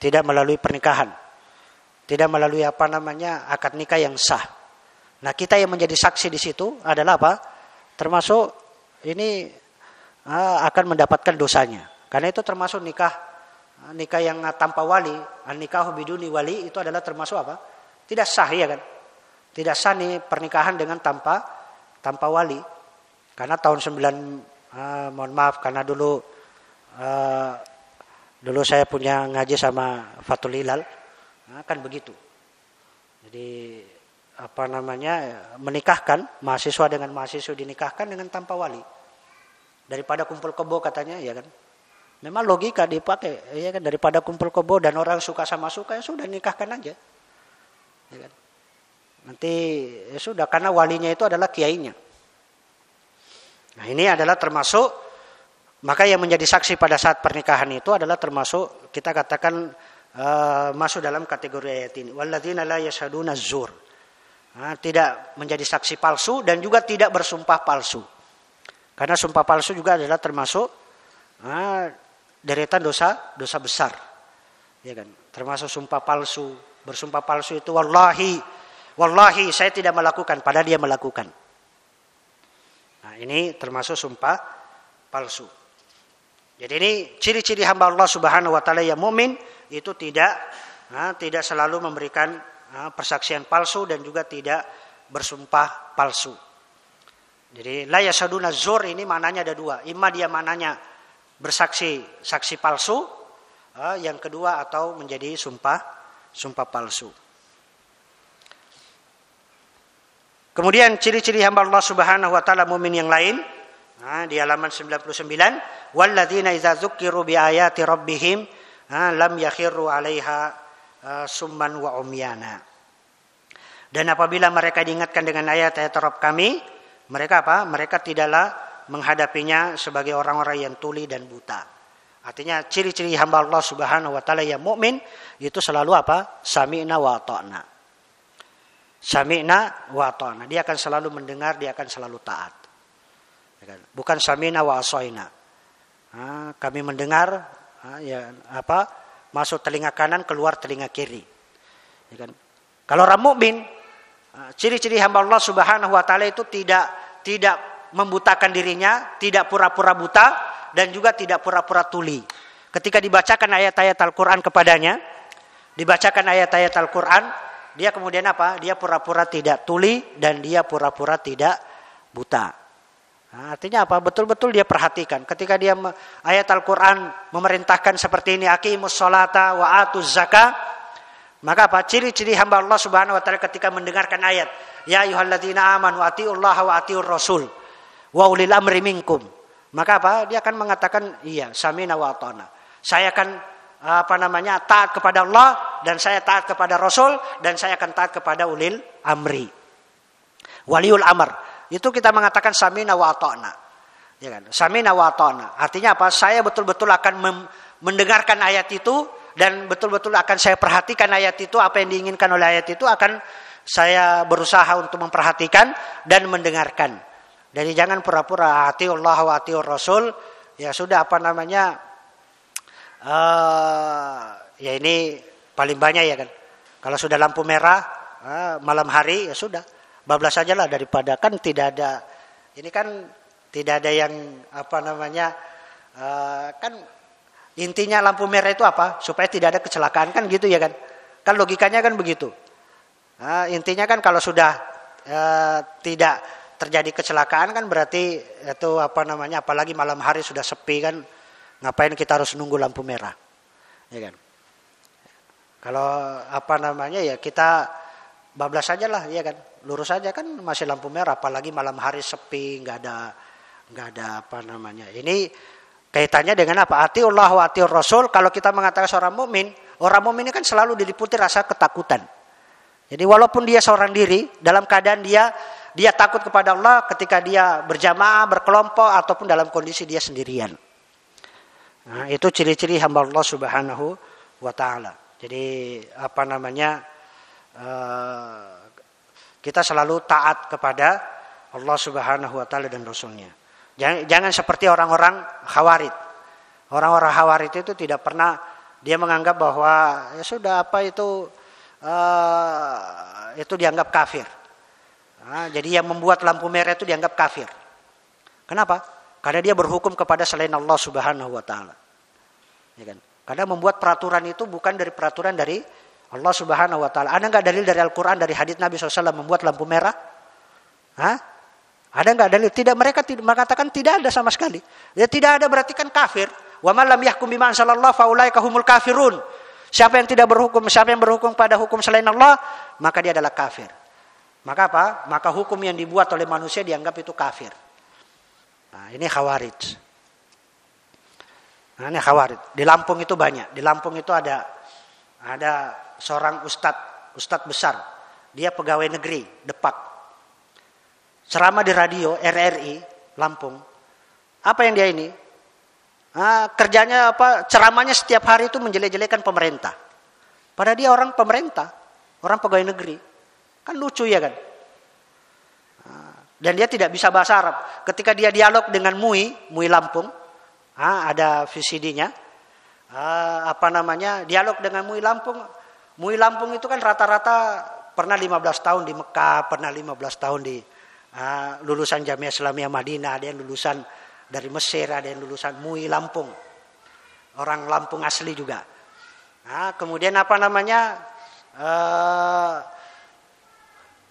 tidak melalui pernikahan. Tidak melalui apa namanya akad nikah yang sah. Nah, kita yang menjadi saksi di situ adalah apa? Termasuk ini uh, akan mendapatkan dosanya. Karena itu termasuk nikah nikah yang tanpa wali, nikah biduni wali itu adalah termasuk apa? Tidak sah ya kan? Tidak sah nih pernikahan dengan tanpa tanpa wali. Karena tahun 9 uh, ah, mohon maaf karena dulu dulu saya punya ngaji sama Fatul Hilal. Kan begitu. Jadi apa namanya menikahkan mahasiswa dengan mahasiswa dinikahkan dengan tanpa wali. Daripada kumpul kebo katanya ya kan. Memang logika dipakai ya kan daripada kumpul kebo dan orang suka sama suka ya sudah nikahkan aja. Ya kan? Nanti ya sudah karena walinya itu adalah kiainya. Nah ini adalah termasuk maka yang menjadi saksi pada saat pernikahan itu adalah termasuk kita katakan uh, masuk dalam kategori ayat ini. Walladzina la yashaduna zur. Nah, tidak menjadi saksi palsu dan juga tidak bersumpah palsu. Karena sumpah palsu juga adalah termasuk nah, deretan dosa dosa besar. Ya kan? Termasuk sumpah palsu. Bersumpah palsu itu wallahi wallahi saya tidak melakukan padahal dia melakukan. Nah, ini termasuk sumpah palsu. Jadi ini ciri-ciri hamba Allah Subhanahu wa taala yang mukmin itu tidak nah, tidak selalu memberikan persaksian palsu dan juga tidak bersumpah palsu. Jadi la yasaduna zur ini maknanya ada dua. Ima dia maknanya bersaksi saksi palsu, uh, yang kedua atau menjadi sumpah sumpah palsu. Kemudian ciri-ciri hamba Allah Subhanahu wa taala mukmin yang lain nah, di halaman 99 walladzina idza dzukkiru bi ayati rabbihim nah, lam yakhiru 'alaiha summan wa umyana. Dan apabila mereka diingatkan dengan ayat-ayat Rabb kami, mereka apa? Mereka tidaklah menghadapinya sebagai orang-orang yang tuli dan buta. Artinya ciri-ciri hamba Allah Subhanahu wa taala yang mukmin itu selalu apa? Sami'na wa ta'na. Sami'na wa ta'na. Dia akan selalu mendengar, dia akan selalu taat. Ya kan? Bukan sami'na wa asoina. Nah, kami mendengar ya apa? Masuk telinga kanan, keluar telinga kiri. Ya kan? Kalau orang mukmin, ciri-ciri hamba Allah Subhanahu wa taala itu tidak tidak membutakan dirinya, tidak pura-pura buta dan juga tidak pura-pura tuli. Ketika dibacakan ayat-ayat Al-Qur'an kepadanya, dibacakan ayat-ayat Al-Qur'an, dia kemudian apa? Dia pura-pura tidak tuli dan dia pura-pura tidak buta. Nah, artinya apa? Betul-betul dia perhatikan. Ketika dia ayat Al-Quran memerintahkan seperti ini, akimus sholata wa atuz zaka, maka apa? Ciri-ciri hamba Allah subhanahu wa ta'ala ketika mendengarkan ayat. Ya ayuhalladzina amanu atiullaha wa atiur rasul wa ulil amri minkum. Maka apa? Dia akan mengatakan iya, samina wa atana. Saya akan apa namanya? taat kepada Allah dan saya taat kepada Rasul dan saya akan taat kepada ulil amri. Waliul amr. Itu kita mengatakan samina wa atana. Ya kan? Samina wa. Artinya apa? Saya betul-betul akan mendengarkan ayat itu dan betul-betul akan saya perhatikan ayat itu apa yang diinginkan oleh ayat itu akan saya berusaha untuk memperhatikan dan mendengarkan. Jadi jangan pura-pura hati Allah wa hati Rasul. Ya sudah apa namanya. Uh, ya ini paling banyak ya kan. Kalau sudah lampu merah uh, malam hari ya sudah. Bablas saja lah daripada kan tidak ada. Ini kan tidak ada yang apa namanya. Uh, kan intinya lampu merah itu apa? Supaya tidak ada kecelakaan kan gitu ya kan. Kan logikanya kan begitu. Uh, intinya kan kalau sudah uh, tidak terjadi kecelakaan kan berarti itu apa namanya apalagi malam hari sudah sepi kan ngapain kita harus nunggu lampu merah ya kan kalau apa namanya ya kita bablas saja lah ya kan lurus saja kan masih lampu merah apalagi malam hari sepi nggak ada nggak ada apa namanya ini kaitannya dengan apa ati Allah wa ati Rasul kalau kita mengatakan seorang mukmin orang mukmin ini kan selalu diliputi rasa ketakutan jadi walaupun dia seorang diri dalam keadaan dia dia takut kepada Allah ketika dia berjamaah, berkelompok ataupun dalam kondisi dia sendirian. Nah, itu ciri-ciri hamba Allah Subhanahu wa taala. Jadi apa namanya? Uh, kita selalu taat kepada Allah Subhanahu wa taala dan rasulnya. Jangan, jangan seperti orang-orang khawarid. Orang-orang khawarid itu tidak pernah dia menganggap bahwa ya sudah apa itu uh, itu dianggap kafir. Nah, jadi yang membuat lampu merah itu dianggap kafir. Kenapa? Karena dia berhukum kepada selain Allah Subhanahu wa taala. Ya kan? Karena membuat peraturan itu bukan dari peraturan dari Allah Subhanahu wa taala. Ada nggak dalil dari Al-Qur'an dari hadits Nabi SAW membuat lampu merah? Hah? Ada nggak dalil? Tidak mereka tidak mengatakan tidak ada sama sekali. Ya tidak ada berarti kan kafir. Wa man lam yahkum bima anzalallah faulaika humul kafirun. Siapa yang tidak berhukum, siapa yang berhukum pada hukum selain Allah, maka dia adalah kafir. Maka apa? Maka hukum yang dibuat oleh manusia dianggap itu kafir. Nah, ini khawarij. Nah, ini khawarij. Di Lampung itu banyak. Di Lampung itu ada ada seorang ustadz, ustadz besar. Dia pegawai negeri, Depak. Ceramah di radio RRI Lampung. Apa yang dia ini? Nah, kerjanya apa? Ceramahnya setiap hari itu menjelek-jelekan pemerintah. Pada dia orang pemerintah, orang pegawai negeri. Kan lucu ya kan? Dan dia tidak bisa bahasa Arab. Ketika dia dialog dengan Mui, Mui Lampung, ada VCD-nya, apa namanya, dialog dengan Mui Lampung. Mui Lampung itu kan rata-rata pernah 15 tahun di Mekah, pernah 15 tahun di lulusan Jamiah Islamiyah Madinah, ada yang lulusan dari Mesir, ada yang lulusan Mui Lampung. Orang Lampung asli juga. Nah, kemudian apa namanya, uh,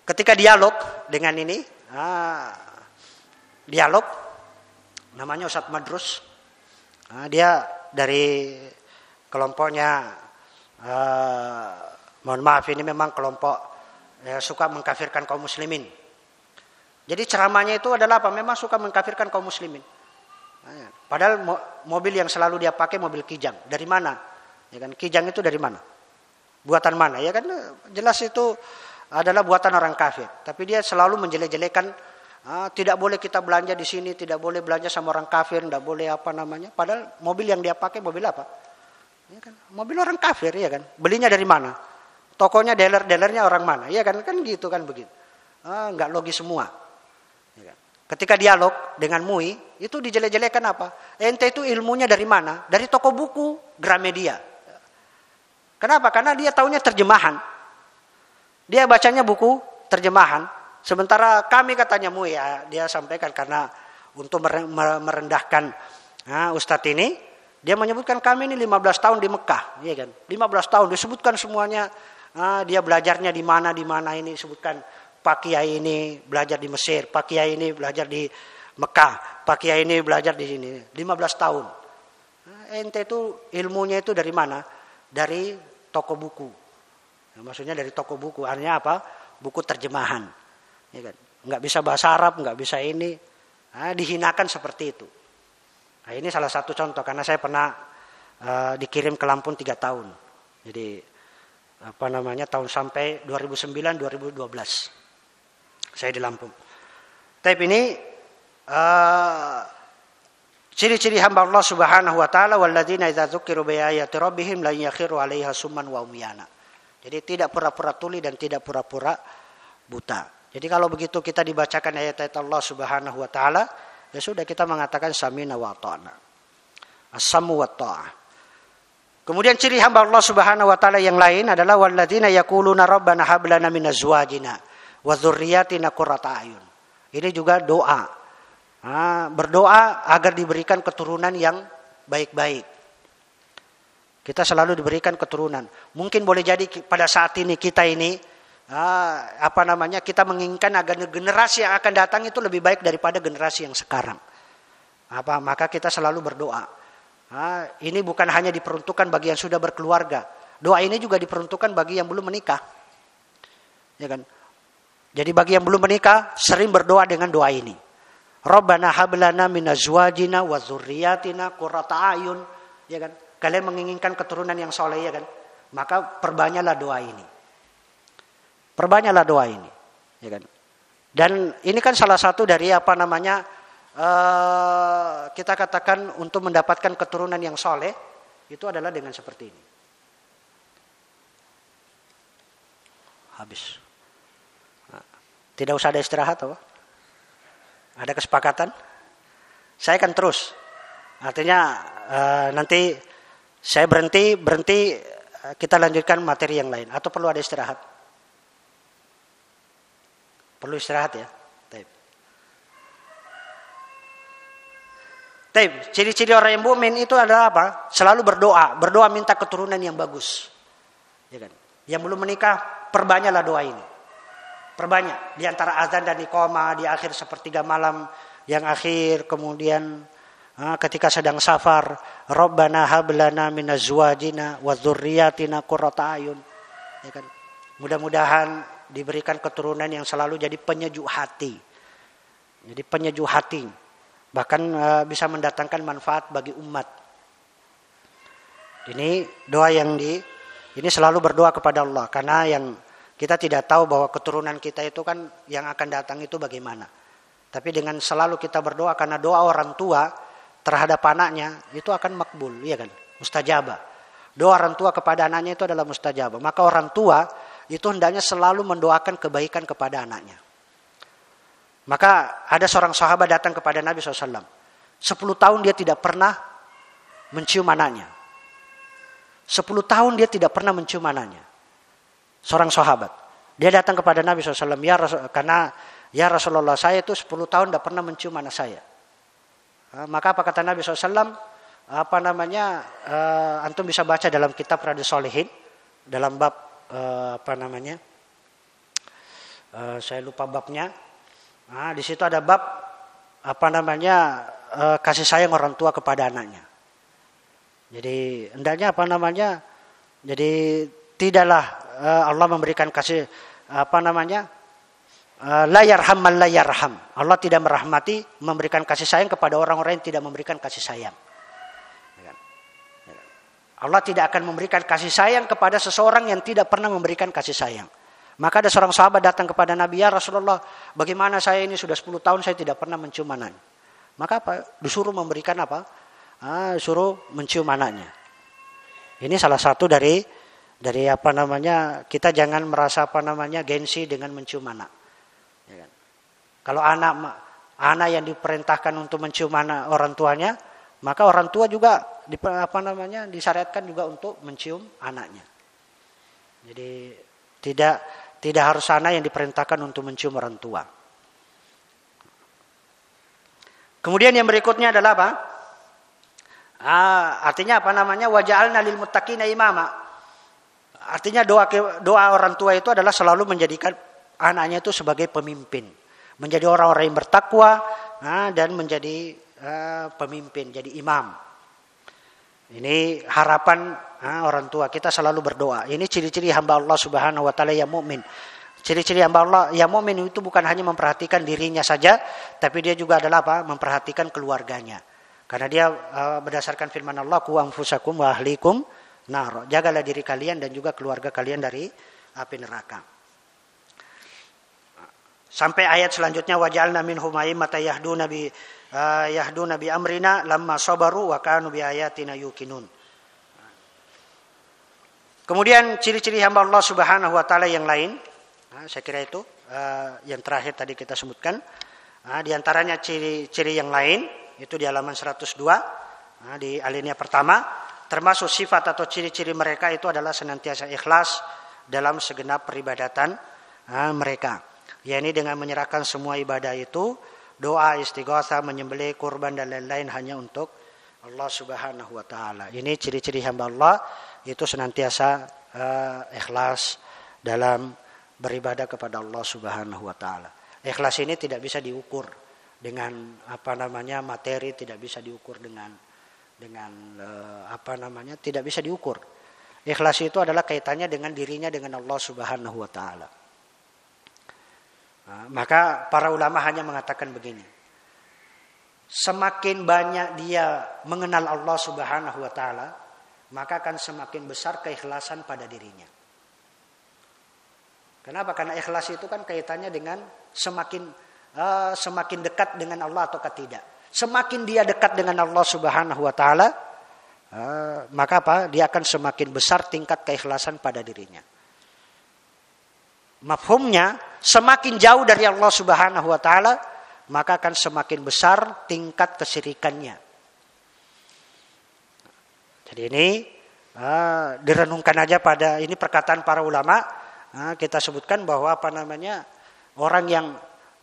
ketika dialog dengan ini, nah, dialog namanya Ustadz Madrus nah, dia dari kelompoknya uh, mohon maaf ini memang kelompok ya, suka mengkafirkan kaum muslimin. Jadi ceramahnya itu adalah apa? Memang suka mengkafirkan kaum muslimin. Padahal mo mobil yang selalu dia pakai mobil kijang. Dari mana? Ya kan kijang itu dari mana? Buatan mana? Ya kan jelas itu adalah buatan orang kafir. Tapi dia selalu menjelek-jelekan ah, tidak boleh kita belanja di sini, tidak boleh belanja sama orang kafir, tidak boleh apa namanya. Padahal mobil yang dia pakai mobil apa? Ya kan? Mobil orang kafir ya kan. Belinya dari mana? Tokonya dealer-dealernya orang mana? Ya kan kan gitu kan begitu. Ah, nggak logis semua. Ya kan? Ketika dialog dengan Mui itu dijelek-jelekan apa? Ente itu ilmunya dari mana? Dari toko buku Gramedia. Kenapa? Karena dia tahunya terjemahan. Dia bacanya buku terjemahan. Sementara kami katanya mu ya dia sampaikan karena untuk merendahkan nah, Ustadz ini dia menyebutkan kami ini 15 tahun di Mekah, ya kan? 15 tahun disebutkan semuanya nah, dia belajarnya di mana di mana ini disebutkan Pak Kiai ini belajar di Mesir, Pak Kiai ini belajar di Mekah, Pak Kiai ini belajar di sini 15 tahun. Nah, ente itu ilmunya itu dari mana? Dari toko buku. Nah, maksudnya dari toko buku, artinya apa? Buku terjemahan. Ya kan? Nggak bisa bahasa Arab, nggak bisa ini. Nah, dihinakan seperti itu. Nah, ini salah satu contoh karena saya pernah uh, dikirim ke Lampung tiga tahun. Jadi apa namanya tahun sampai 2009-2012 saya di Lampung. Tapi ini uh, ciri-ciri hamba Allah Subhanahu wa taala walladzina idza dzukiru bi ayati rabbihim la yakhiru 'alaiha summan wa umyana. Jadi tidak pura-pura tuli dan tidak pura-pura buta. Jadi kalau begitu kita dibacakan ayat-ayat Allah Subhanahu wa taala, ya sudah kita mengatakan samina wa ta'na. As-samu wa ta'ah. Kemudian ciri hamba Allah Subhanahu wa taala yang lain adalah walladzina yaquluna rabbana hab lana min azwajina wa dzurriyyatina qurrata ayun. Ini juga doa. Berdoa agar diberikan keturunan yang baik-baik. Kita selalu diberikan keturunan. Mungkin boleh jadi pada saat ini kita ini apa namanya kita menginginkan agar generasi yang akan datang itu lebih baik daripada generasi yang sekarang. Apa maka kita selalu berdoa. Ah, ini bukan hanya diperuntukkan bagi yang sudah berkeluarga. Doa ini juga diperuntukkan bagi yang belum menikah. Ya kan? Jadi bagi yang belum menikah sering berdoa dengan doa ini. Rabbana hablana min azwajina wa dzurriyyatina qurrata ayun, ya kan? Kalian menginginkan keturunan yang soleh ya kan? Maka perbanyaklah doa ini. Perbanyaklah doa ini. Ya kan? Dan ini kan salah satu dari apa namanya uh, kita katakan untuk mendapatkan keturunan yang soleh itu adalah dengan seperti ini. Habis. Nah, tidak usah ada istirahat apa? Ada kesepakatan? Saya akan terus. Artinya uh, nanti saya berhenti, berhenti kita lanjutkan materi yang lain atau perlu ada istirahat? Perlu istirahat ya. Taib. Taib. Ciri-ciri orang yang mukmin itu adalah apa? Selalu berdoa, berdoa minta keturunan yang bagus. Ya kan? Yang belum menikah, perbanyaklah doa ini. Perbanyak di antara azan dan iqamah di akhir sepertiga malam yang akhir kemudian ketika sedang safar, Rabbana hablana min azwajina wa dzurriyyatina qurrata. Ya kan? Mudah-mudahan diberikan keturunan yang selalu jadi penyejuk hati. Jadi penyejuk hati. Bahkan uh, bisa mendatangkan manfaat bagi umat. Ini doa yang di ini selalu berdoa kepada Allah karena yang kita tidak tahu bahwa keturunan kita itu kan yang akan datang itu bagaimana. Tapi dengan selalu kita berdoa karena doa orang tua terhadap anaknya itu akan makbul, ya kan? Mustajabah. Doa orang tua kepada anaknya itu adalah mustajab. Maka orang tua itu hendaknya selalu mendoakan kebaikan kepada anaknya. Maka ada seorang sahabat datang kepada Nabi SAW. Sepuluh tahun dia tidak pernah mencium anaknya. Sepuluh tahun dia tidak pernah mencium anaknya. Seorang sahabat. Dia datang kepada Nabi SAW. Ya, karena ya Rasulullah saya itu sepuluh tahun tidak pernah mencium anak saya. Maka apa kata Nabi SAW? apa namanya uh, antum bisa baca dalam kitab Radu Solihin dalam bab uh, apa namanya uh, saya lupa babnya. Nah, di situ ada bab apa namanya uh, kasih sayang orang tua kepada anaknya. Jadi hendaknya apa namanya jadi tidaklah uh, Allah memberikan kasih apa namanya layar ham layar ham Allah tidak merahmati memberikan kasih sayang kepada orang-orang yang tidak memberikan kasih sayang Allah tidak akan memberikan kasih sayang kepada seseorang yang tidak pernah memberikan kasih sayang. Maka ada seorang sahabat datang kepada Nabi ya Rasulullah, bagaimana saya ini sudah 10 tahun saya tidak pernah mencium anaknya. Maka apa? Disuruh memberikan apa? Ah, suruh mencium anaknya. Ini salah satu dari dari apa namanya kita jangan merasa apa namanya gengsi dengan mencium anak. Ya kan? Kalau anak anak yang diperintahkan untuk mencium anak orang tuanya, maka orang tua juga di, apa namanya disyariatkan juga untuk mencium anaknya. Jadi tidak tidak harus anak yang diperintahkan untuk mencium orang tua. Kemudian yang berikutnya adalah apa? Ah, artinya apa namanya waja'alna lil muttaqina imama. Artinya doa doa orang tua itu adalah selalu menjadikan anaknya itu sebagai pemimpin, menjadi orang-orang yang bertakwa nah, dan menjadi uh, pemimpin, jadi imam. Ini harapan ha, orang tua kita selalu berdoa. Ini ciri-ciri hamba Allah Subhanahu wa taala yang mukmin. Ciri-ciri hamba Allah yang mukmin itu bukan hanya memperhatikan dirinya saja, tapi dia juga adalah apa? memperhatikan keluarganya. Karena dia uh, berdasarkan firman Allah, "Ku anfusakum wa ahlikum nar." Jagalah diri kalian dan juga keluarga kalian dari api neraka. Sampai ayat selanjutnya wajalna minhum a'immatan yahduna bi uh, yahduna bi amrina lamma sabaru wa kanu bi ayatina yukinun. Kemudian ciri-ciri hamba Allah Subhanahu wa taala yang lain, nah, saya kira itu uh, yang terakhir tadi kita sebutkan. Di antaranya ciri-ciri yang lain itu di halaman 102 nah, di alinea pertama termasuk sifat atau ciri-ciri mereka itu adalah senantiasa ikhlas dalam segenap peribadatan mereka. Ya ini dengan menyerahkan semua ibadah itu doa istighosa menyembelih kurban dan lain-lain hanya untuk Allah Subhanahu wa taala. Ini ciri-ciri hamba Allah itu senantiasa uh, ikhlas dalam beribadah kepada Allah Subhanahu wa taala. Ikhlas ini tidak bisa diukur dengan apa namanya materi, tidak bisa diukur dengan dengan uh, apa namanya tidak bisa diukur. Ikhlas itu adalah kaitannya dengan dirinya dengan Allah Subhanahu wa taala. Maka para ulama hanya mengatakan begini. Semakin banyak dia mengenal Allah Subhanahu wa taala, maka akan semakin besar keikhlasan pada dirinya. Kenapa? Karena ikhlas itu kan kaitannya dengan semakin uh, semakin dekat dengan Allah atau tidak. Semakin dia dekat dengan Allah Subhanahu wa taala, uh, maka apa? Dia akan semakin besar tingkat keikhlasan pada dirinya. Mafhumnya, semakin jauh dari Allah Subhanahu wa taala, maka akan semakin besar tingkat kesirikannya. Jadi ini uh, direnungkan aja pada ini perkataan para ulama. Uh, kita sebutkan bahwa apa namanya orang yang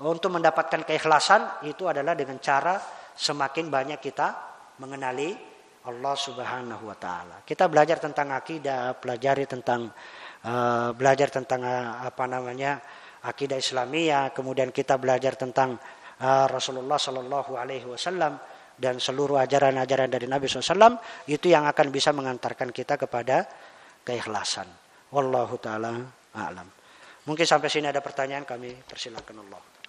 untuk mendapatkan keikhlasan itu adalah dengan cara semakin banyak kita mengenali Allah Subhanahu wa taala. Kita belajar tentang akidah, pelajari tentang Eh, belajar tentang uh, apa namanya akidah Islamiyah, kemudian kita belajar tentang uh, Rasulullah Shallallahu Alaihi Wasallam dan seluruh ajaran-ajaran dari Nabi SAW itu yang akan bisa mengantarkan kita kepada keikhlasan. Wallahu taala a'lam. Mungkin sampai sini ada pertanyaan kami persilakan Allah.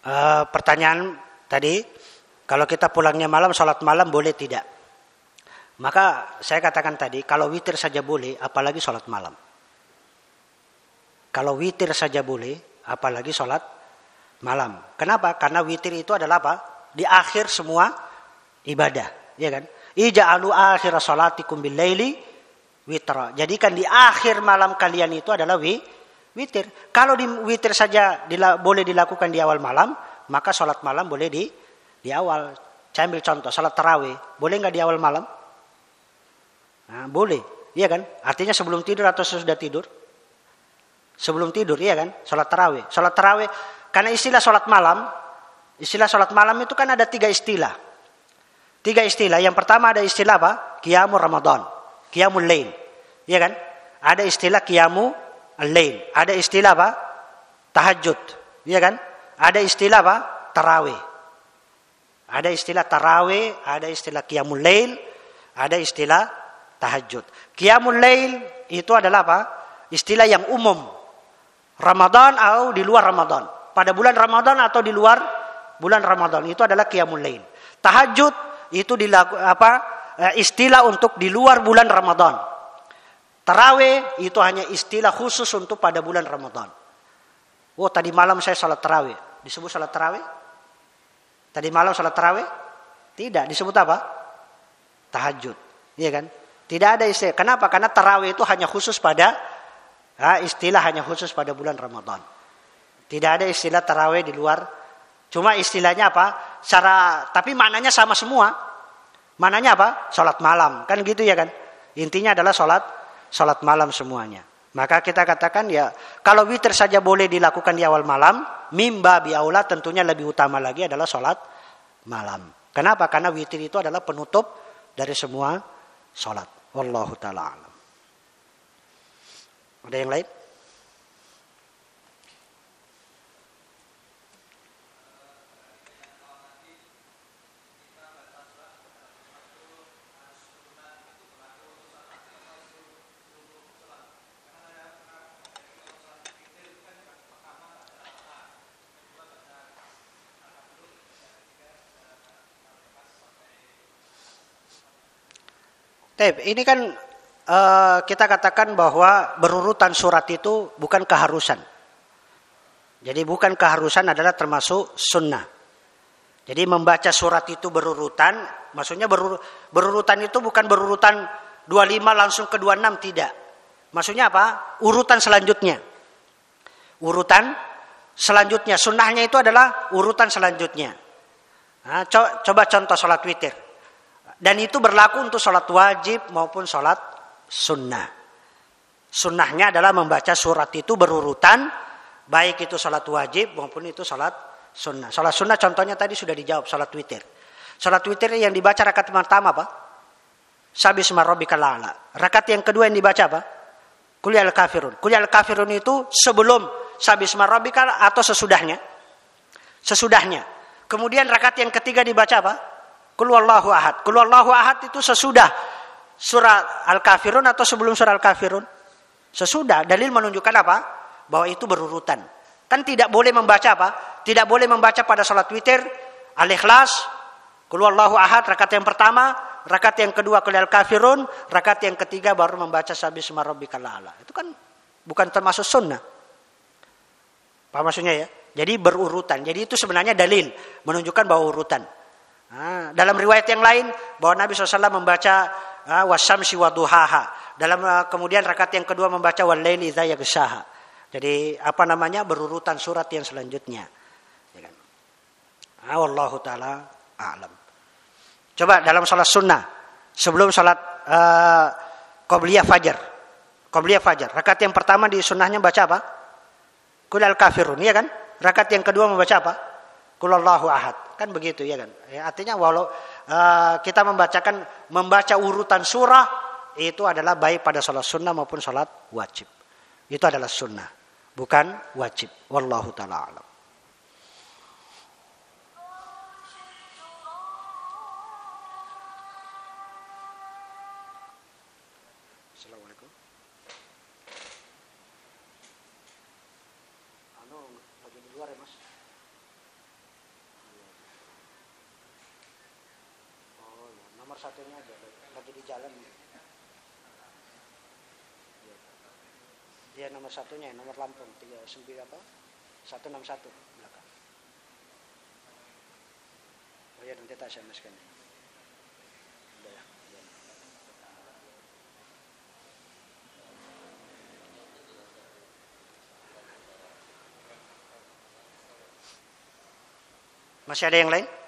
Uh, pertanyaan tadi, kalau kita pulangnya malam, sholat malam boleh tidak? Maka saya katakan tadi, kalau witir saja boleh, apalagi sholat malam. Kalau witir saja boleh, apalagi sholat malam. Kenapa? Karena witir itu adalah apa? Di akhir semua ibadah, ya kan? Ija'alu akhir salatikum bil laili witra. Jadikan di akhir malam kalian itu adalah wi, witir. Kalau di witir saja dila, boleh dilakukan di awal malam, maka sholat malam boleh di di awal. Saya ambil contoh, sholat tarawih. Boleh nggak di awal malam? Nah, boleh, iya kan? Artinya sebelum tidur atau sesudah tidur? Sebelum tidur, iya kan? Sholat tarawih. Sholat tarawih, karena istilah sholat malam, istilah sholat malam itu kan ada tiga istilah. Tiga istilah. Yang pertama ada istilah apa? Qiyamul Ramadan. Qiyamul Lail. Iya kan? Ada istilah Qiyamul Lail. Ada istilah apa? Tahajud. Iya kan? Ada istilah apa? Tarawih. Ada istilah tarawih, ada istilah qiyamul lail, ada istilah tahajud. Qiyamul lail itu adalah apa? Istilah yang umum. Ramadan atau di luar Ramadan. Pada bulan Ramadan atau di luar bulan Ramadan itu adalah qiyamul lail. Tahajud itu dilaku, apa? Eh, istilah untuk di luar bulan Ramadan. Tarawih itu hanya istilah khusus untuk pada bulan Ramadan. Oh tadi malam saya salat tarawih. Disebut salat tarawih? Tadi malam salat tarawih? Tidak. Disebut apa? Tahajud. Iya kan? Tidak ada istilah. Kenapa? Karena tarawih itu hanya khusus pada istilah hanya khusus pada bulan Ramadan. Tidak ada istilah tarawih di luar. Cuma istilahnya apa? Secara tapi maknanya sama semua. Maknanya apa? Salat malam. Kan gitu ya kan? Intinya adalah salat salat malam semuanya. Maka kita katakan ya kalau witir saja boleh dilakukan di awal malam, mimba biaula tentunya lebih utama lagi adalah salat malam. Kenapa? Karena witir itu adalah penutup dari semua salat. Wallahu taala. Ada yang lain? Tep, ini kan uh, kita katakan bahwa berurutan surat itu bukan keharusan. Jadi bukan keharusan adalah termasuk sunnah. Jadi membaca surat itu berurutan, maksudnya berur, berurutan itu bukan berurutan 25 langsung ke 26 tidak. Maksudnya apa? Urutan selanjutnya. Urutan selanjutnya. Sunnahnya itu adalah urutan selanjutnya. Nah, coba contoh sholat witir. Dan itu berlaku untuk sholat wajib maupun sholat sunnah. Sunnahnya adalah membaca surat itu berurutan, baik itu sholat wajib maupun itu sholat sunnah. Sholat sunnah contohnya tadi sudah dijawab, sholat witir. Sholat witir yang dibaca rakaat pertama apa? Sabi rabbikal a'la. Rakaat yang kedua yang dibaca apa? Kuliah al-kafirun. Kuliah al-kafirun itu sebelum sabi rabbikal atau sesudahnya? Sesudahnya. Kemudian rakaat yang ketiga dibaca apa? Kul wallahu ahad. Kul wallahu ahad itu sesudah surah Al-Kafirun atau sebelum surah Al-Kafirun? Sesudah. Dalil menunjukkan apa? Bahwa itu berurutan. Kan tidak boleh membaca apa? Tidak boleh membaca pada salat witir Al-Ikhlas, Kul wallahu ahad rakaat yang pertama, rakaat yang kedua Kul Al-Kafirun, rakaat yang ketiga baru membaca Sabih Rabbikal A'la. Itu kan bukan termasuk sunnah. Apa maksudnya ya? Jadi berurutan. Jadi itu sebenarnya dalil menunjukkan bahwa urutan. Dalam riwayat yang lain bahwa Nabi SAW membaca uh, wasamsi waduhaha. Dalam kemudian rakaat yang kedua membaca walaili idza. Jadi apa namanya berurutan surat yang selanjutnya. Ya kan? Taala a'lam. Coba dalam salat sunnah sebelum salat uh, qabliyah fajar. Qabliyah fajar. Rakaat yang pertama di sunnahnya baca apa? Qul al-kafirun, ya kan? Rakaat yang kedua membaca apa? Qul ahad. Kan begitu ya kan. Ya, artinya walau uh, kita membacakan membaca urutan surah itu adalah baik pada sholat sunnah maupun sholat wajib. Itu adalah sunnah, bukan wajib. Wallahu taala alam. Satunya nomor Lampung tiga sembilan apa? Satu enam satu belakang. Oh ya nanti tak SMS kan. Udah ya Masih ada yang lain?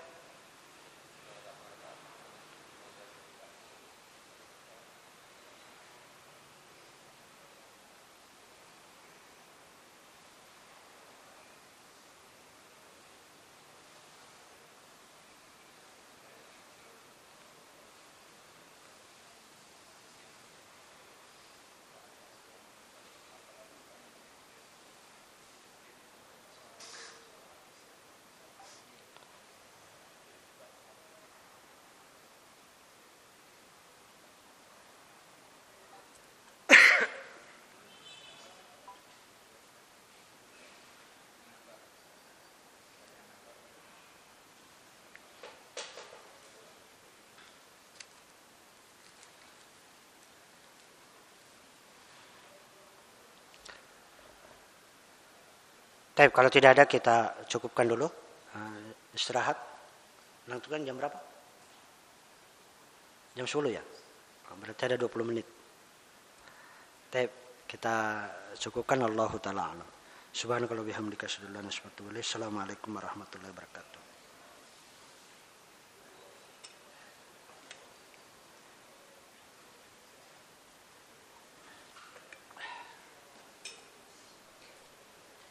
Tapi kalau tidak ada kita cukupkan dulu uh, istirahat. Lantukan jam berapa? Jam 10 ya. Oh, berarti ada 20 menit. Tapi kita cukupkan Allah taala alam. Subhanakallah bihamdika Assalamualaikum warahmatullahi wabarakatuh.